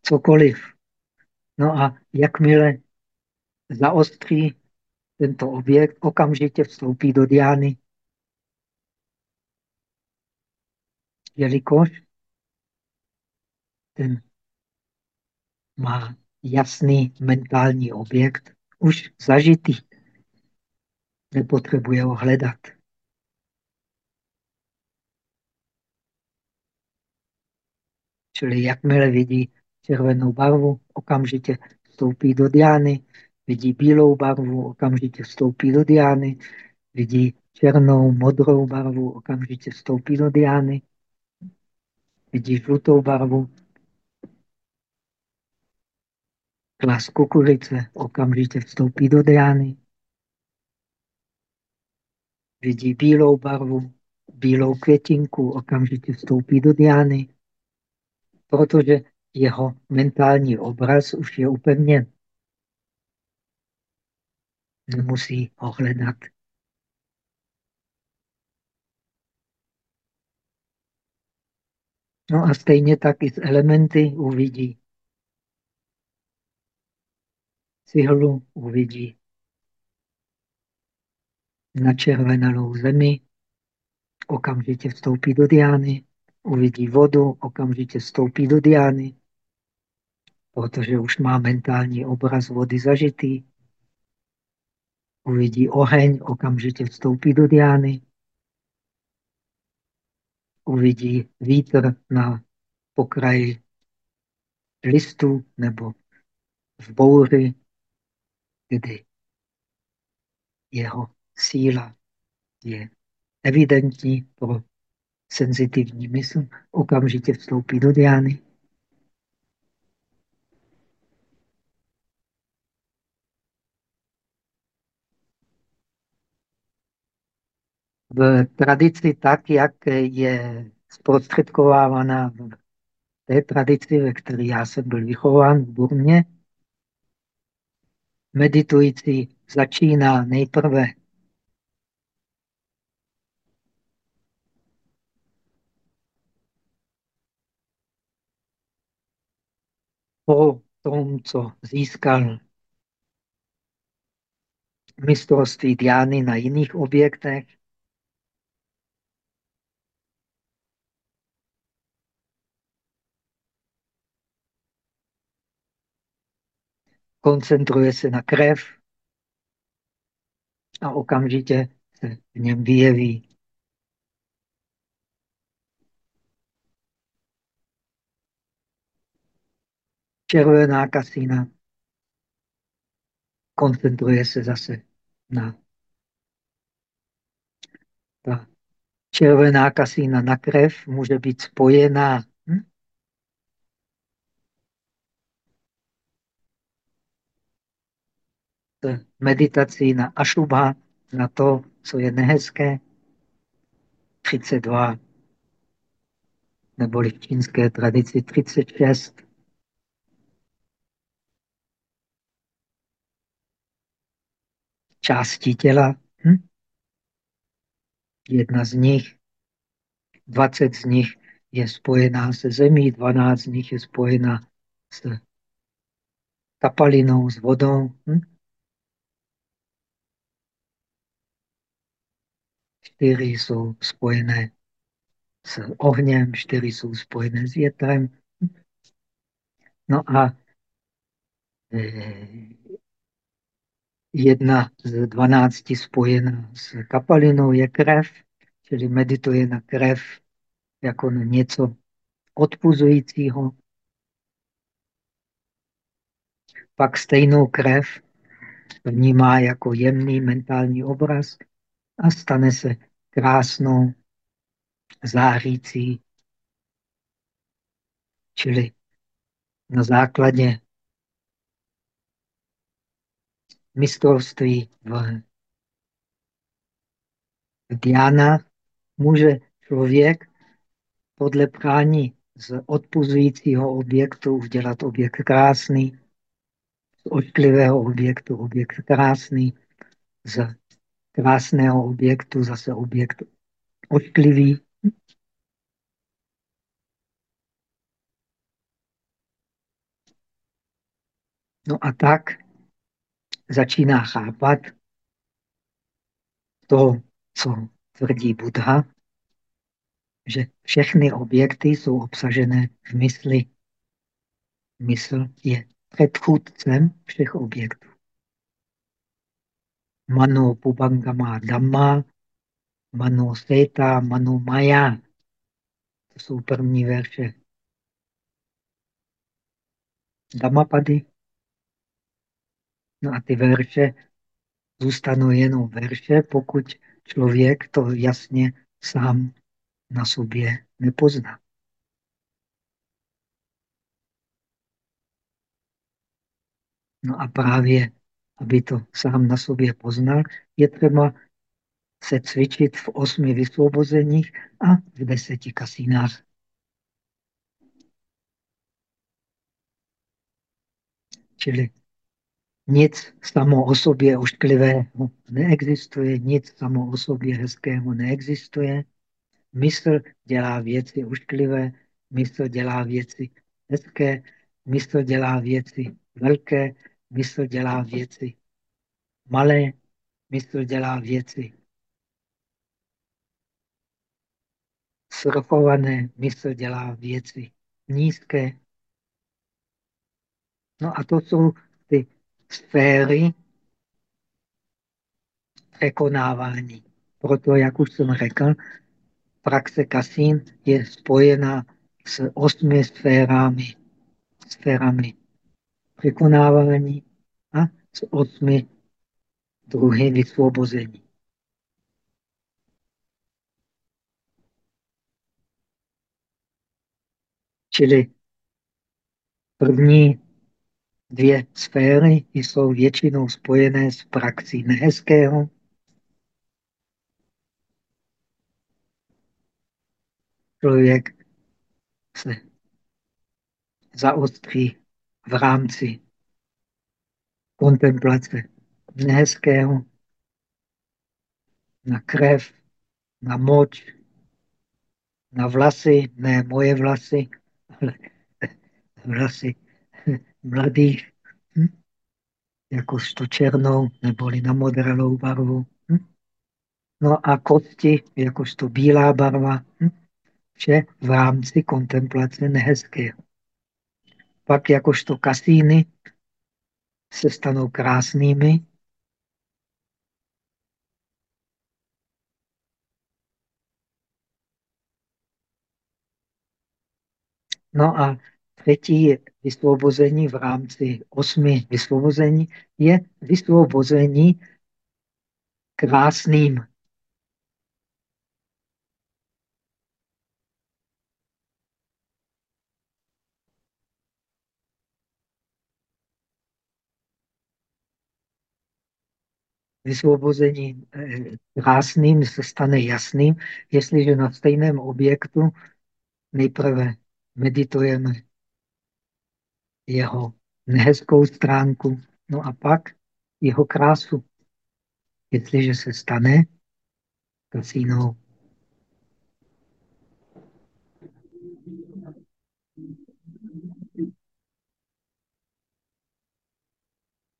cokoliv. No a jakmile zaostří tento objekt, okamžitě vstoupí do diány. Jelikož ten má jasný mentální objekt, už zažitý. Nepotřebuje ho hledat. Čili jakmile vidí červenou barvu, okamžitě vstoupí do diány, vidí bílou barvu, okamžitě vstoupí do diány, vidí černou, modrou barvu, okamžitě vstoupí do diány, vidí žlutou barvu, klas kukuřice, okamžitě vstoupí do diány, vidí bílou barvu, bílou květinku, okamžitě vstoupí do diány, protože jeho mentální obraz už je upevněn. Nemusí ho hledat. No a stejně tak i z elementy uvidí. Cihlu uvidí na červenou zemi, okamžitě vstoupí do diány, uvidí vodu, okamžitě vstoupí do diány, protože už má mentální obraz vody zažitý. Uvidí oheň, okamžitě vstoupí do diány. Uvidí vítr na pokraji listu nebo v bouři, kdy jeho síla je evidentní pro senzitivní mysl, okamžitě vstoupí do diány. v tradici tak, jak je zprostředkovávána v té tradici, ve které já jsem byl vychován v Burmě, meditující začíná nejprve. Po tom, co získal mistrovství diány na jiných objektech, koncentruje se na krev a okamžitě se v něm vyjeví červená kasína. Koncentruje se zase na ta červená kasína na krev může být spojená hm? Meditací na ašubha, na to, co je nehezké. 32, neboli v čínské tradici 36. Části těla. Hm? Jedna z nich, 20 z nich je spojená se zemí, 12 z nich je spojená s kapalinou, s vodou. Hm? Čtyři jsou spojené s ohněm, čtyři jsou spojené s větrem. No a eh, jedna z dvanácti spojená s kapalinou je krev, čili medituje na krev jako na něco odpuzujícího. Pak stejnou krev vnímá jako jemný mentální obraz a stane se krásnou, zářící, čili na základě mistrovství v Diana může člověk podle prání z odpuzujícího objektu udělat objekt krásný, z ošklivého objektu objekt krásný, z krásného objektu zase objekt ošklivý. No a tak začíná chápat to, co tvrdí Buddha, že všechny objekty jsou obsažené v mysli. Mysl je předchůdcem všech objektů. Mano Pubangama Dhamma, Mano Seta, Mano Maya. To jsou první verše. Dhammapady. No a ty verše zůstanou jenom verše, pokud člověk to jasně sám na sobě nepozná. No a právě, aby to sám na sobě poznal, je třeba se cvičit v osmi vysvobozeních a v deseti kasínách. Čili nic samo o sobě ošklivého neexistuje, nic samo o sobě hezkého neexistuje. Mysl dělá věci ošklivé, mysl dělá věci hezké, mysl dělá věci velké, mysl dělá věci malé, mysl dělá věci srchované, mysl dělá věci nízké. No a to jsou ty sféry překonávání. Proto, jak už jsem řekl, praxe kasín je spojena s osmi sférami, sférami překonávání a s osmi druhy vysvobození. Čili první dvě sféry jsou většinou spojené s praxí nehezkého. Člověk se zaostří v rámci kontemplace nehezkého na krev, na moč, na vlasy, ne moje vlasy, ale vlasy mladých, hm? jakožto černou neboli na modrou barvu. Hm? No a kosti jakožto bílá barva. Hm? Vše v rámci kontemplace nehezkého. Pak jakožto kasíny se stanou krásnými. No a třetí vysvobození v rámci osmi vysvobození je vysvobození krásným. Vysvobození eh, krásným se stane jasným, jestliže na stejném objektu nejprve meditujeme jeho nehezkou stránku, no a pak jeho krásu. Jestliže se stane kasínou.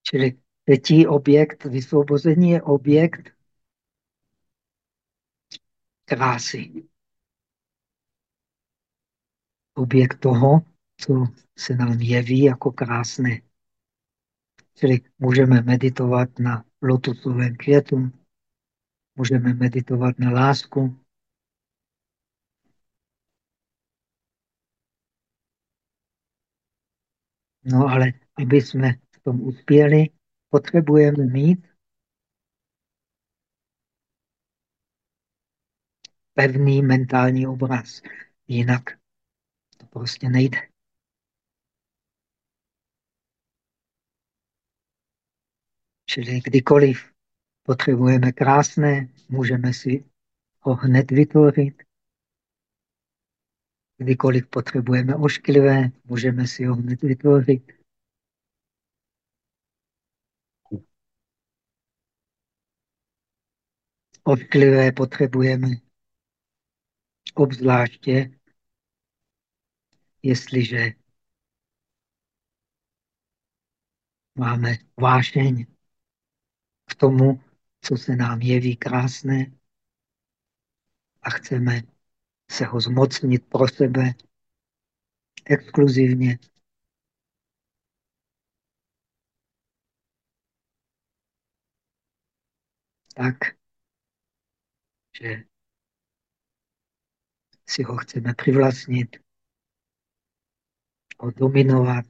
Čili třetí objekt vysvobození je objekt krásy. Objekt toho, co se nám jeví jako krásné. Čili můžeme meditovat na lotusovém květu, můžeme meditovat na lásku, No ale aby jsme v tom uspěli, potřebujeme mít pevný mentální obraz. Jinak to prostě nejde. Čili kdykoliv potřebujeme krásné, můžeme si ho hned vytvořit. Kdykoliv potřebujeme ošklivé, můžeme si ho hned vytvořit. Ošklivé potřebujeme obzvláště, jestliže máme vášeň k tomu, co se nám jeví krásné a chceme se ho zmocnit pro sebe exkluzivně. Tak, že si ho chceme přivlastnit, ho dominovat.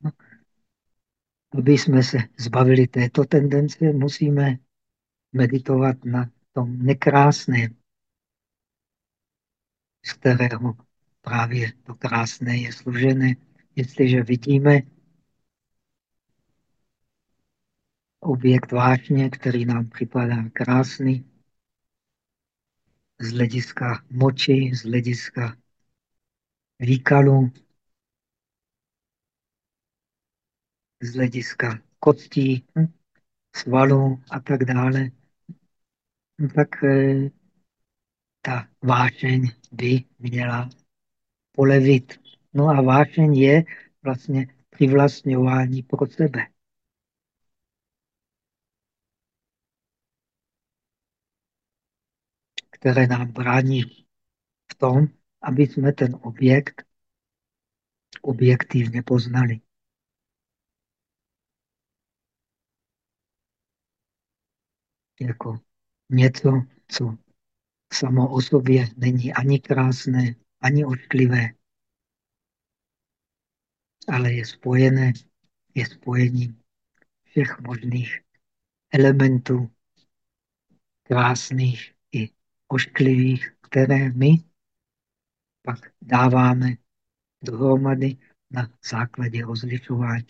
No. Aby jsme se zbavili této tendence, musíme meditovat na tom nekrásném, z kterého právě to krásné je služené. Jestliže vidíme objekt vášně, který nám připadá krásný, z hlediska moči, z hlediska výkalu, z hlediska kostí, hm, svalů a tak dále, no tak eh, ta vášeň by měla polevit. No a vášeň je vlastně přivlastňování pro sebe. Které nám brání v tom, aby jsme ten objekt objektivně poznali. Jako něco, co samo o sobě není ani krásné, ani ošklivé, ale je spojené, je spojením všech možných elementů krásných ošklivých, které my pak dáváme dohromady na základě rozlišování.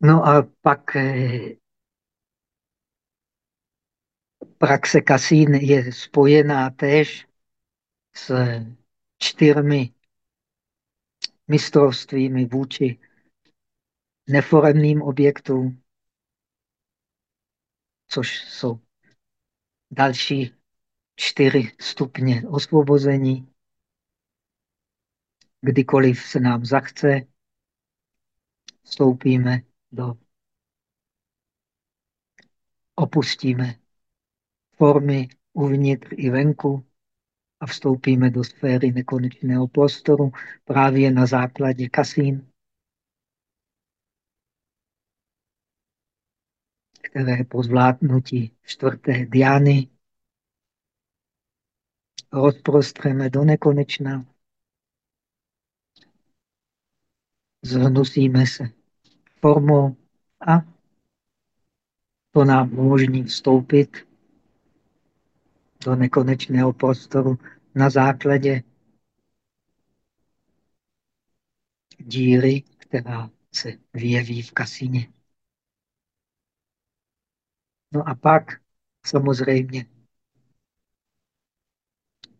No a pak eh, praxe kasín je spojená též s čtyřmi mistrovstvími vůči neforemným objektům, což jsou další čtyři stupně osvobození. Kdykoliv se nám zachce, vstoupíme do opustíme formy uvnitř i venku a vstoupíme do sféry nekonečného prostoru právě na základě kasín, které po zvládnutí čtvrté diány rozprostřeme do nekonečna. Zhnusíme se formou a to nám umožní vstoupit do nekonečného prostoru na základě díry, která se vyjeví v kasíně. No a pak samozřejmě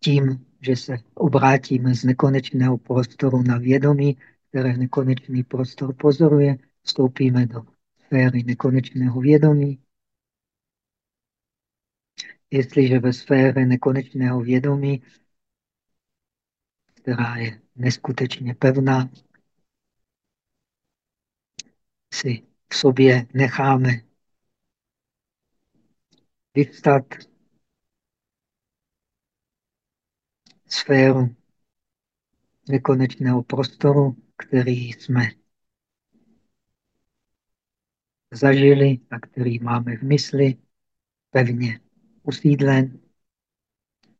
tím, že se obrátíme z nekonečného prostoru na vědomí, které nekonečný prostor pozoruje, vstoupíme do sféry nekonečného vědomí, jestliže ve sféře nekonečného vědomí, která je neskutečně pevná, si v sobě necháme vyvstat sféru nekonečného prostoru, který jsme zažili a který máme v mysli pevně usídlen,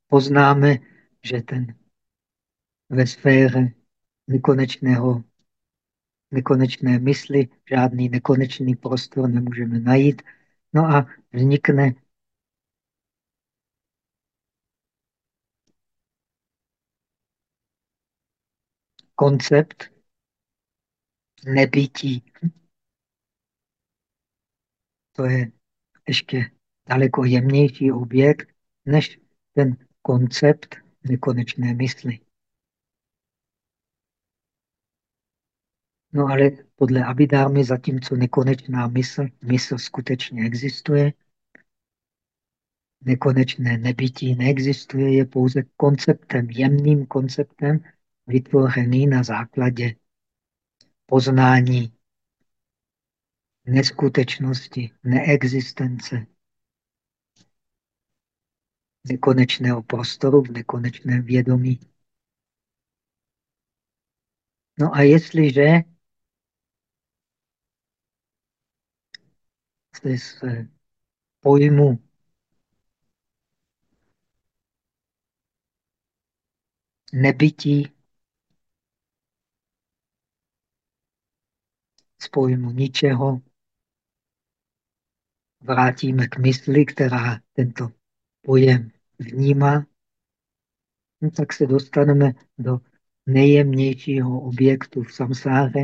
poznáme, že ten ve sféře nekonečného, nekonečné mysli, žádný nekonečný prostor nemůžeme najít. No a vznikne koncept nebytí. To je ještě daleko jemnější objekt než ten koncept nekonečné mysli. No ale podle Abhidharmy, zatímco nekonečná mysl, mysl skutečně existuje, nekonečné nebytí neexistuje, je pouze konceptem, jemným konceptem, vytvořený na základě poznání neskutečnosti, neexistence, nekonečného prostoru v nekonečném vědomí. No a jestliže se z pojmu nebytí z pojmu ničeho vrátíme k mysli, která tento pojem vnímá, no tak se dostaneme do nejjemnějšího objektu v samsáře,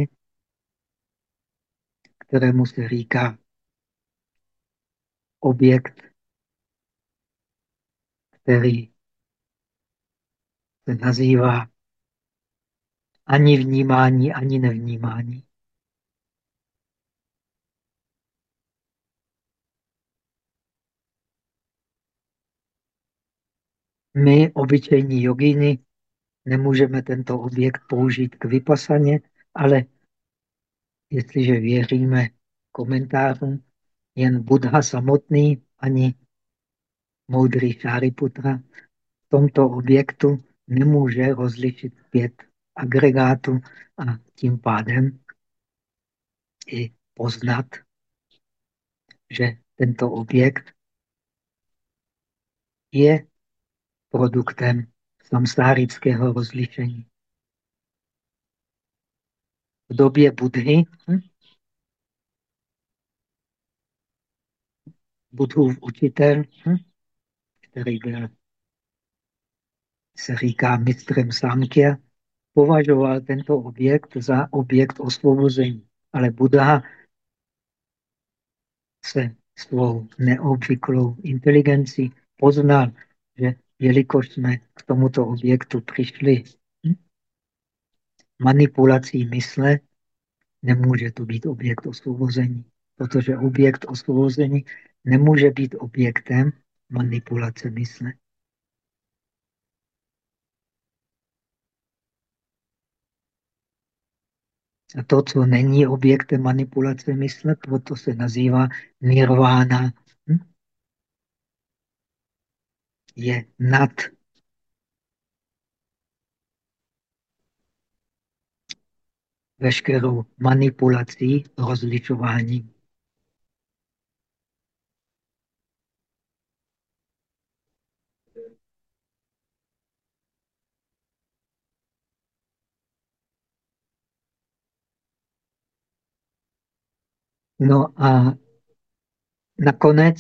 kterému se říká objekt, který se nazývá ani vnímání, ani nevnímání. My, obyčejní jogíny, nemůžeme tento objekt použít k vypasaně, ale jestliže věříme komentářům, jen Buddha samotný, ani moudrý Šáriputra v tomto objektu nemůže rozlišit pět agregátů a tím pádem i poznat, že tento objekt je produktem samsárického rozlišení. V době Budhy hm? Budhův učitel, hm? který byl, se říká mistrem Samkhya, považoval tento objekt za objekt osvobození. Ale Buddha se svou neobvyklou inteligencí poznal, že jelikož jsme k tomuto objektu přišli hm, manipulací mysle, nemůže to být objekt osvobození, protože objekt osvobození nemůže být objektem manipulace mysle. A to, co není objektem manipulace mysle, proto se nazývá nirvána. Hm? Je nad veškerou manipulací rozlišováním. No a nakonec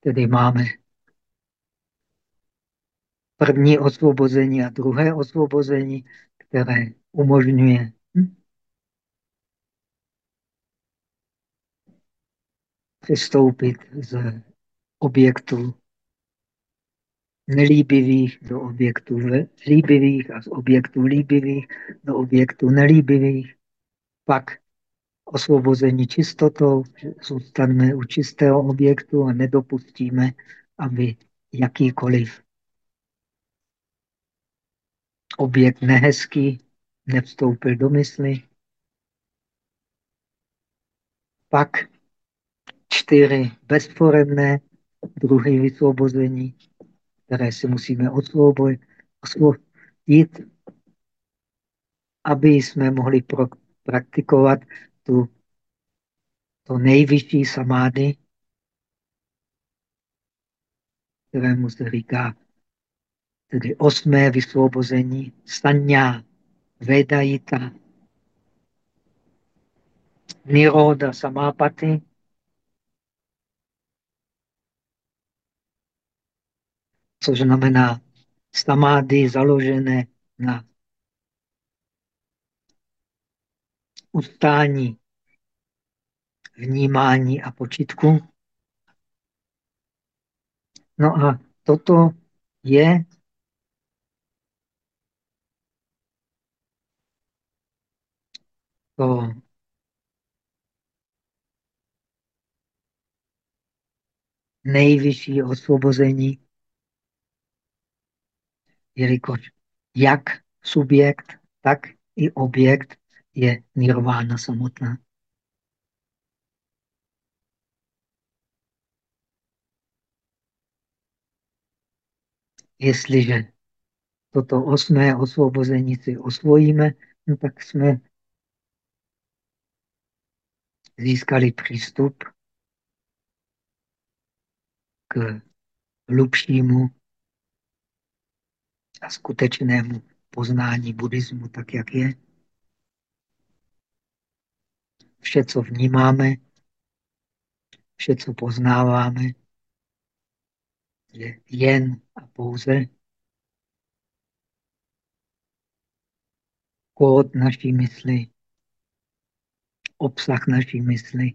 tedy máme první osvobození a druhé osvobození, které umožňuje hm? přistoupit z objektu nelíbivých do objektů líbivých a z objektů líbivých do objektů nelíbivých. Pak osvobození čistotou, zůstaneme u čistého objektu a nedopustíme, aby jakýkoliv objekt nehezký nevstoupil do mysli. Pak čtyři bezforemné druhy vysvobození, které si musíme osvobodit, aby jsme mohli praktikovat tu, to nejvyšší samády, kterému se říká tedy osmé vysvobození, sanya, vedajita, niroda samápaty, což znamená samády založené na ustání vnímání a počitku. No a toto je to nejvyšší osvobození, jelikož jak subjekt, tak i objekt je nirvána samotná. Jestliže toto osmé osvobození si osvojíme, no tak jsme získali přístup k hlubšímu a skutečnému poznání buddhismu tak, jak je. Vše, co vnímáme, vše, co poznáváme, je jen a pouze kód naší mysli, obsah naší mysli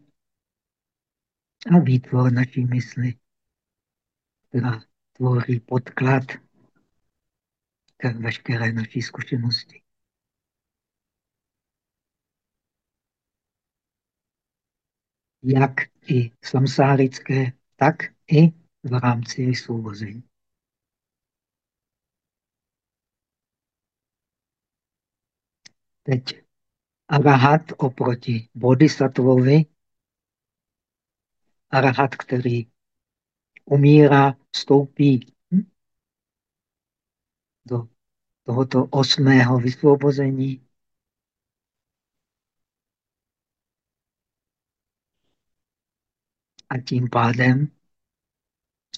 a výtvor naší mysli, která tvoří podklad k veškeré naší zkušenosti. Jak i samsárické, tak i v rámci vysvobození. Teď arahat oproti bodhisattvovi, arahat, který umírá, vstoupí hm? do tohoto osmého vysvobození. A tím pádem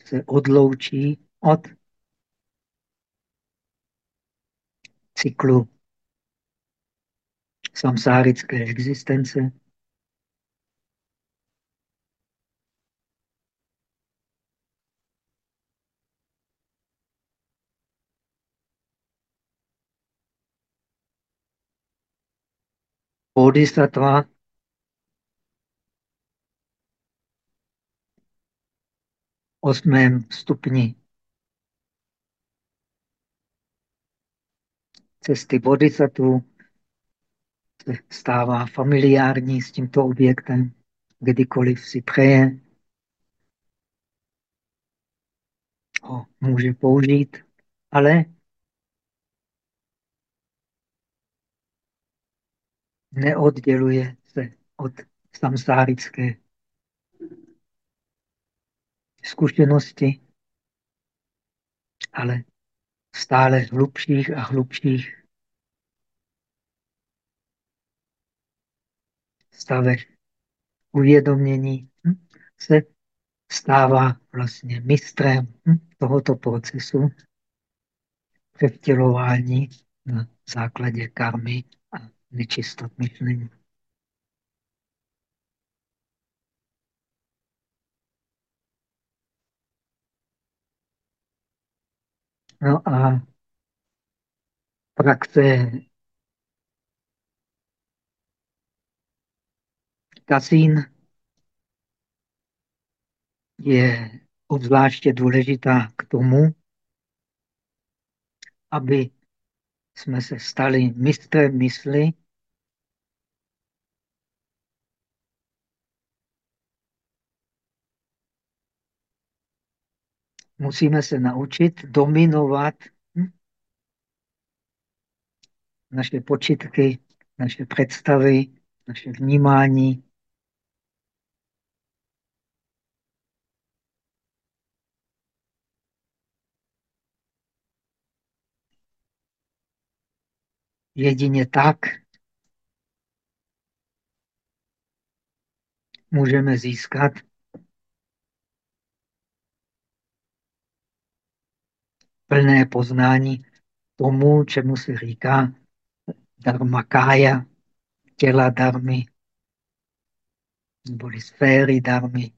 se odloučí od cyklu samsárické existence. Bodhisattva osmém stupni cesty bodhisattva se stává familiární s tímto objektem, kdykoliv si přeje, ho může použít, ale neodděluje se od samsárické zkušenosti, ale stále hlubších a hlubších stavech uvědomění hm, se stává vlastně mistrem hm, tohoto procesu převtělování na základě karmy a nečistot myšlení. No a praxe kasín je obzvláště důležitá k tomu, aby jsme se stali mistrem mysli musíme se naučit dominovat hm? naše počitky, naše představy, naše vnímání. Jedině tak můžeme získat plné poznání tomu, čemu se říká dharmakája, těla darmy, neboli sféry darmy.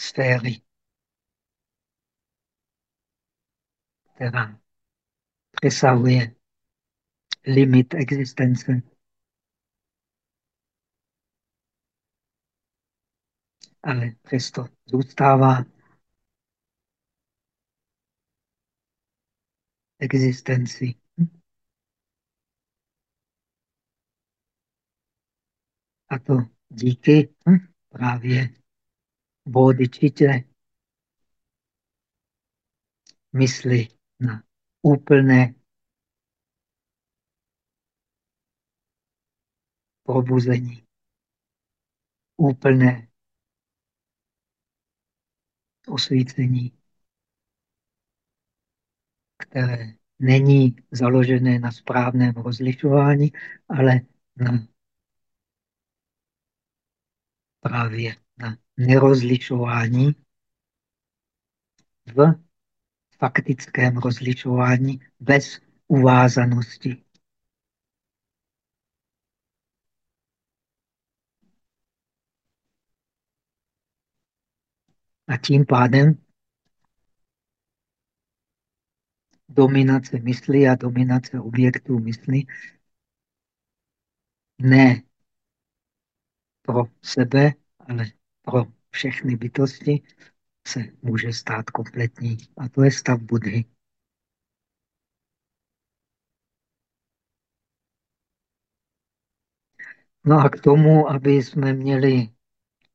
Sféry, která přesahuje limit existence. Ale přesto zůstává existenci. A to díky právě bodičitě mysli na úplné probuzení, úplné osvícení, které není založené na správném rozlišování, ale na právě na nerozlišování v faktickém rozlišování bez uvázanosti. A tím pádem dominace mysli a dominace objektů mysli ne pro sebe, ale pro všechny bytosti se může stát kompletní. A to je stav Budhy. No a k tomu, aby jsme měli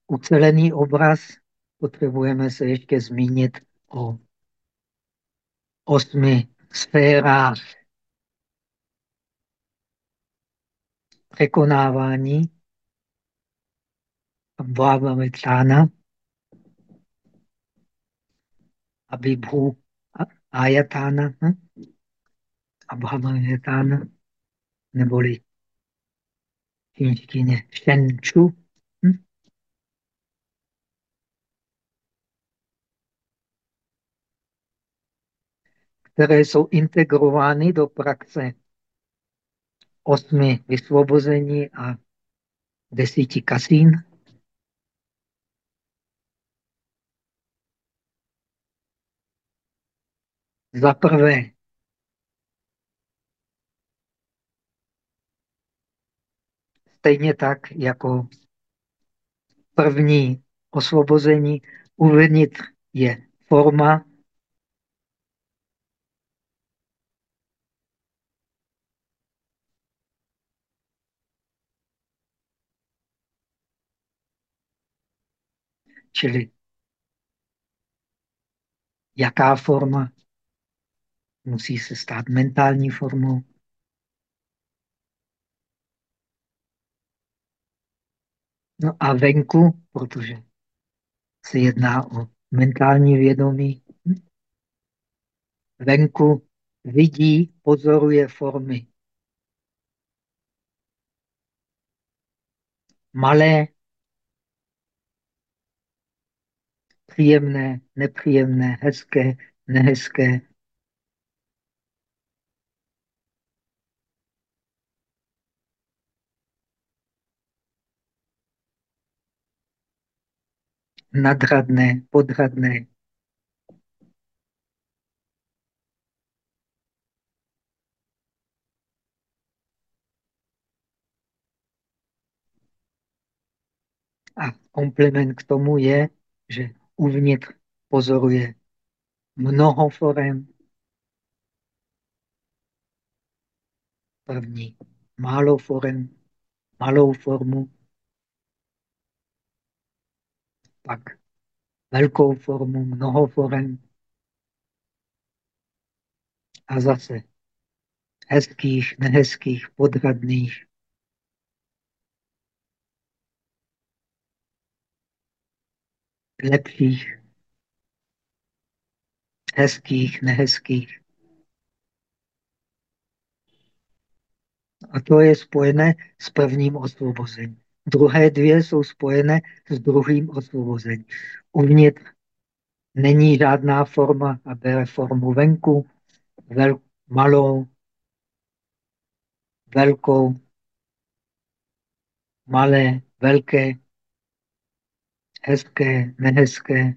ucelený obraz, potřebujeme se ještě zmínit o osmi sférách překonávání Bhavavetana, Ayatana, hm? Abhavavetana, neboli čínštině Shenchu, hm? které jsou integrovány do praxe osmi vysvobození a desíti kasín. Za prvé, stejně tak jako první osvobození, uvnitř je forma, čili jaká forma musí se stát mentální formou. No a venku, protože se jedná o mentální vědomí, venku vidí, pozoruje formy. Malé, příjemné, nepříjemné, hezké, nehezké, nadhradné, podhradné. A komplement k tomu je, že uvnitř pozoruje mnoho forem. První málo forem, malou formu, pak velkou formu, mnoho forem a zase hezkých, nehezkých, podhradných. lepších, hezkých, nehezkých. A to je spojené s prvním osvobozením. Druhé dvě jsou spojené s druhým osvobozením. Uvnitř není žádná forma a bere formu venku, vel, malou, velkou, malé, velké, hezké, nehezké.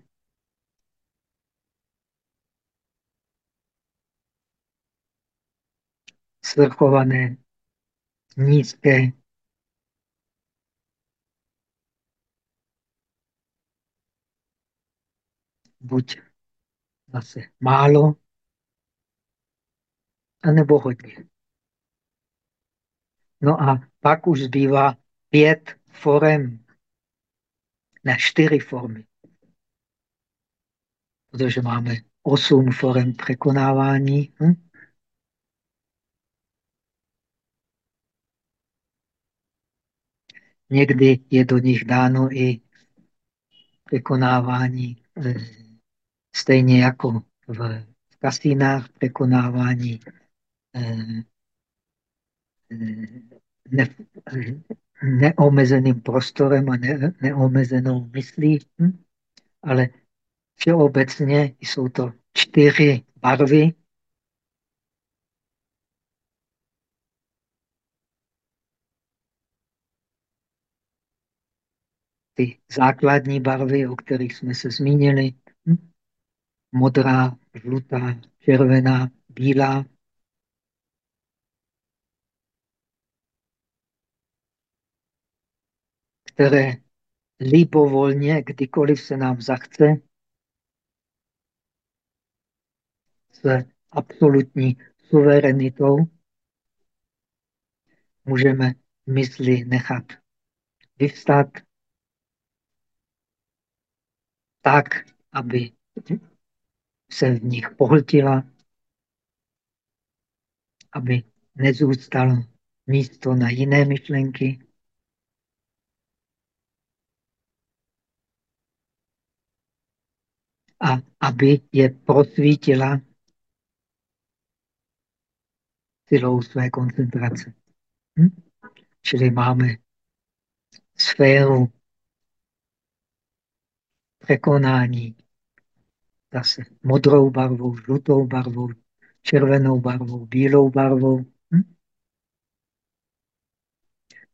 Svrchované, nízké. Buď zase málo, anebo hodně. No a pak už zbývá pět forem, ne čtyři formy. Protože máme osm forem překonávání. Hm? Někdy je do nich dáno i překonávání, eh, stejně jako v kasínách překonávání eh, eh, ne, neomezeným prostorem a ne, neomezenou myslí, hm? ale všeobecně jsou to čtyři barvy. Ty základní barvy, o kterých jsme se zmínili. Modrá, žlutá, červená, bílá, které libovolně, kdykoliv se nám zachce, s absolutní suverenitou můžeme mysli nechat vyvstat tak, aby se v nich pohltila, aby nezůstalo místo na jiné myšlenky, a aby je prosvítila silou své koncentrace. Hm? Čili máme sféru překonání zase modrou barvou, žlutou barvou, červenou barvou, bílou barvou, hm?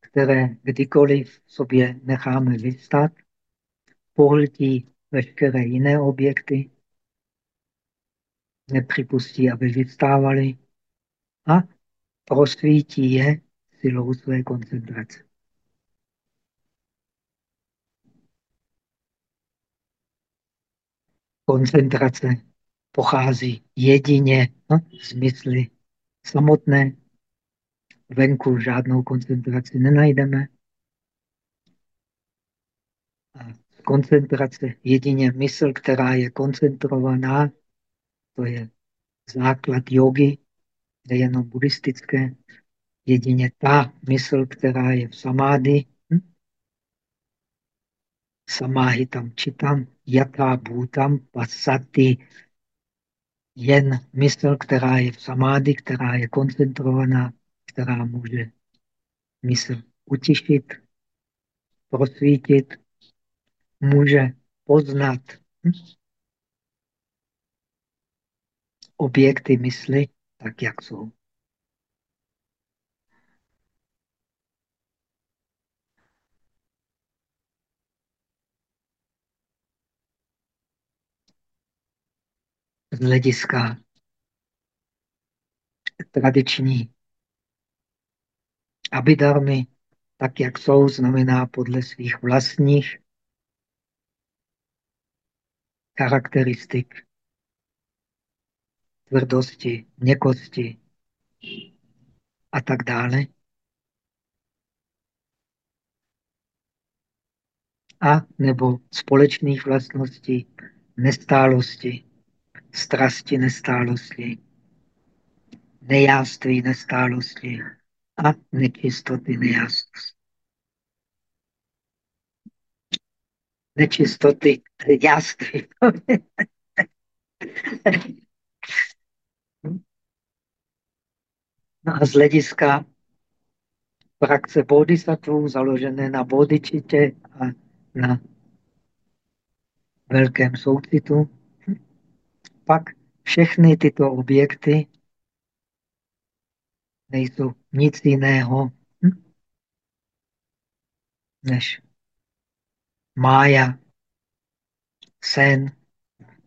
které kdykoliv sobě necháme vystat, pohltí veškeré jiné objekty, nepřipustí, aby vystávali a prosvítí je silou své koncentrace. Koncentrace pochází jedině no, z mysli samotné. Venku žádnou koncentraci nenajdeme. A koncentrace, jedině mysl, která je koncentrovaná, to je základ jogy, nejenom buddhistické, jedině ta mysl, která je v samády? Samáhitam čitam, jatá bhutam pasati, jen mysl, která je v samády, která je koncentrovaná, která může mysl utišit, prosvítit, může poznat hm? objekty mysli tak, jak jsou. Z hlediska tradiční. Abidarmy, tak jak jsou, znamená podle svých vlastních charakteristik. Tvrdosti, měkosti a tak dále. A nebo společných vlastností nestálosti, strasti nestálosti, nejáství nestálosti a nečistoty nejástvosti. Nečistoty jáství. No a z hlediska praxe bodhisattvů založené na bodičitě a na velkém soucitu. Pak všechny tyto objekty nejsou nic jiného než mája, sen,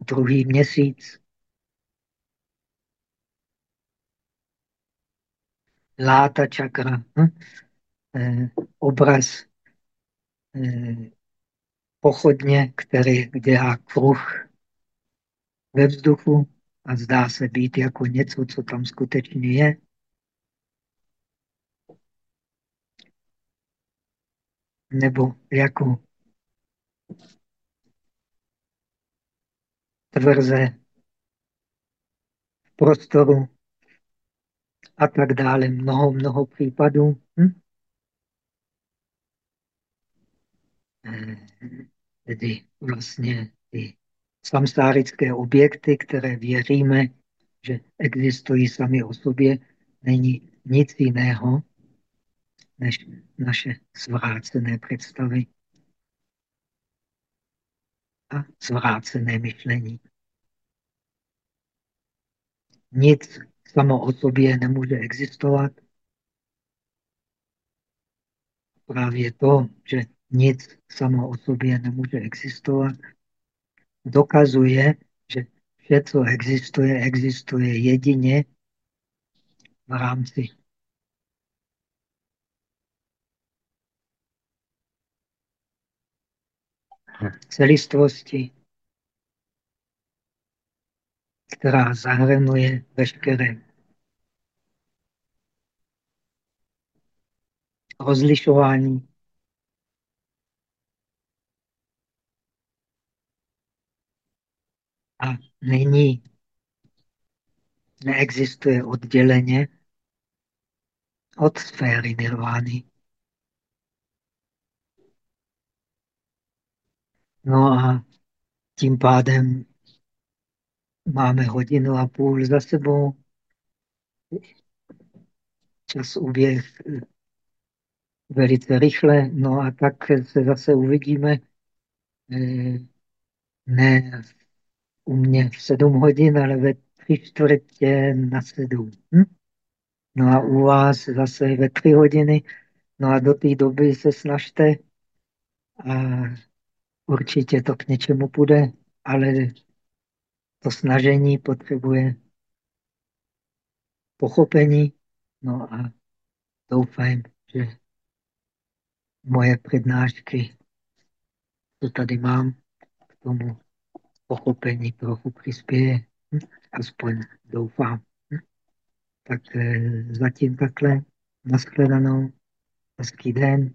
druhý měsíc, láta čakra, hm? eh, obraz eh, pochodně, který dělá kruh ve vzduchu a zdá se být jako něco, co tam skutečně je. Nebo jako tvrze v prostoru a tak dále. Mnoho, mnoho případů. Hm? Eh, tedy vlastně ty samsárické objekty, které věříme, že existují sami o sobě, není nic jiného než naše zvrácené představy a zvrácené myšlení. Nic samo o sobě nemůže existovat. Právě to, že nic samo o sobě nemůže existovat, dokazuje, že vše, co existuje, existuje jedině v rámci celistvosti, která zahrnuje veškeré rozlišování. A není, neexistuje odděleně od sféry nirvány. No a tím pádem máme hodinu a půl za sebou. Čas uběh velice rychle, no a tak se zase uvidíme. Eh, ne u mě v sedm hodin, ale ve tři čtvrtě na sedm. Hm? No a u vás zase ve tři hodiny. No a do té doby se snažte a určitě to k něčemu půjde, ale to snažení potřebuje pochopení. No a doufám, že moje přednášky, co tady mám, k tomu pochopení trochu přispěje. Hm? Aspoň doufám. Hm? Tak eh, zatím takhle. Naschledanou. Hezký den.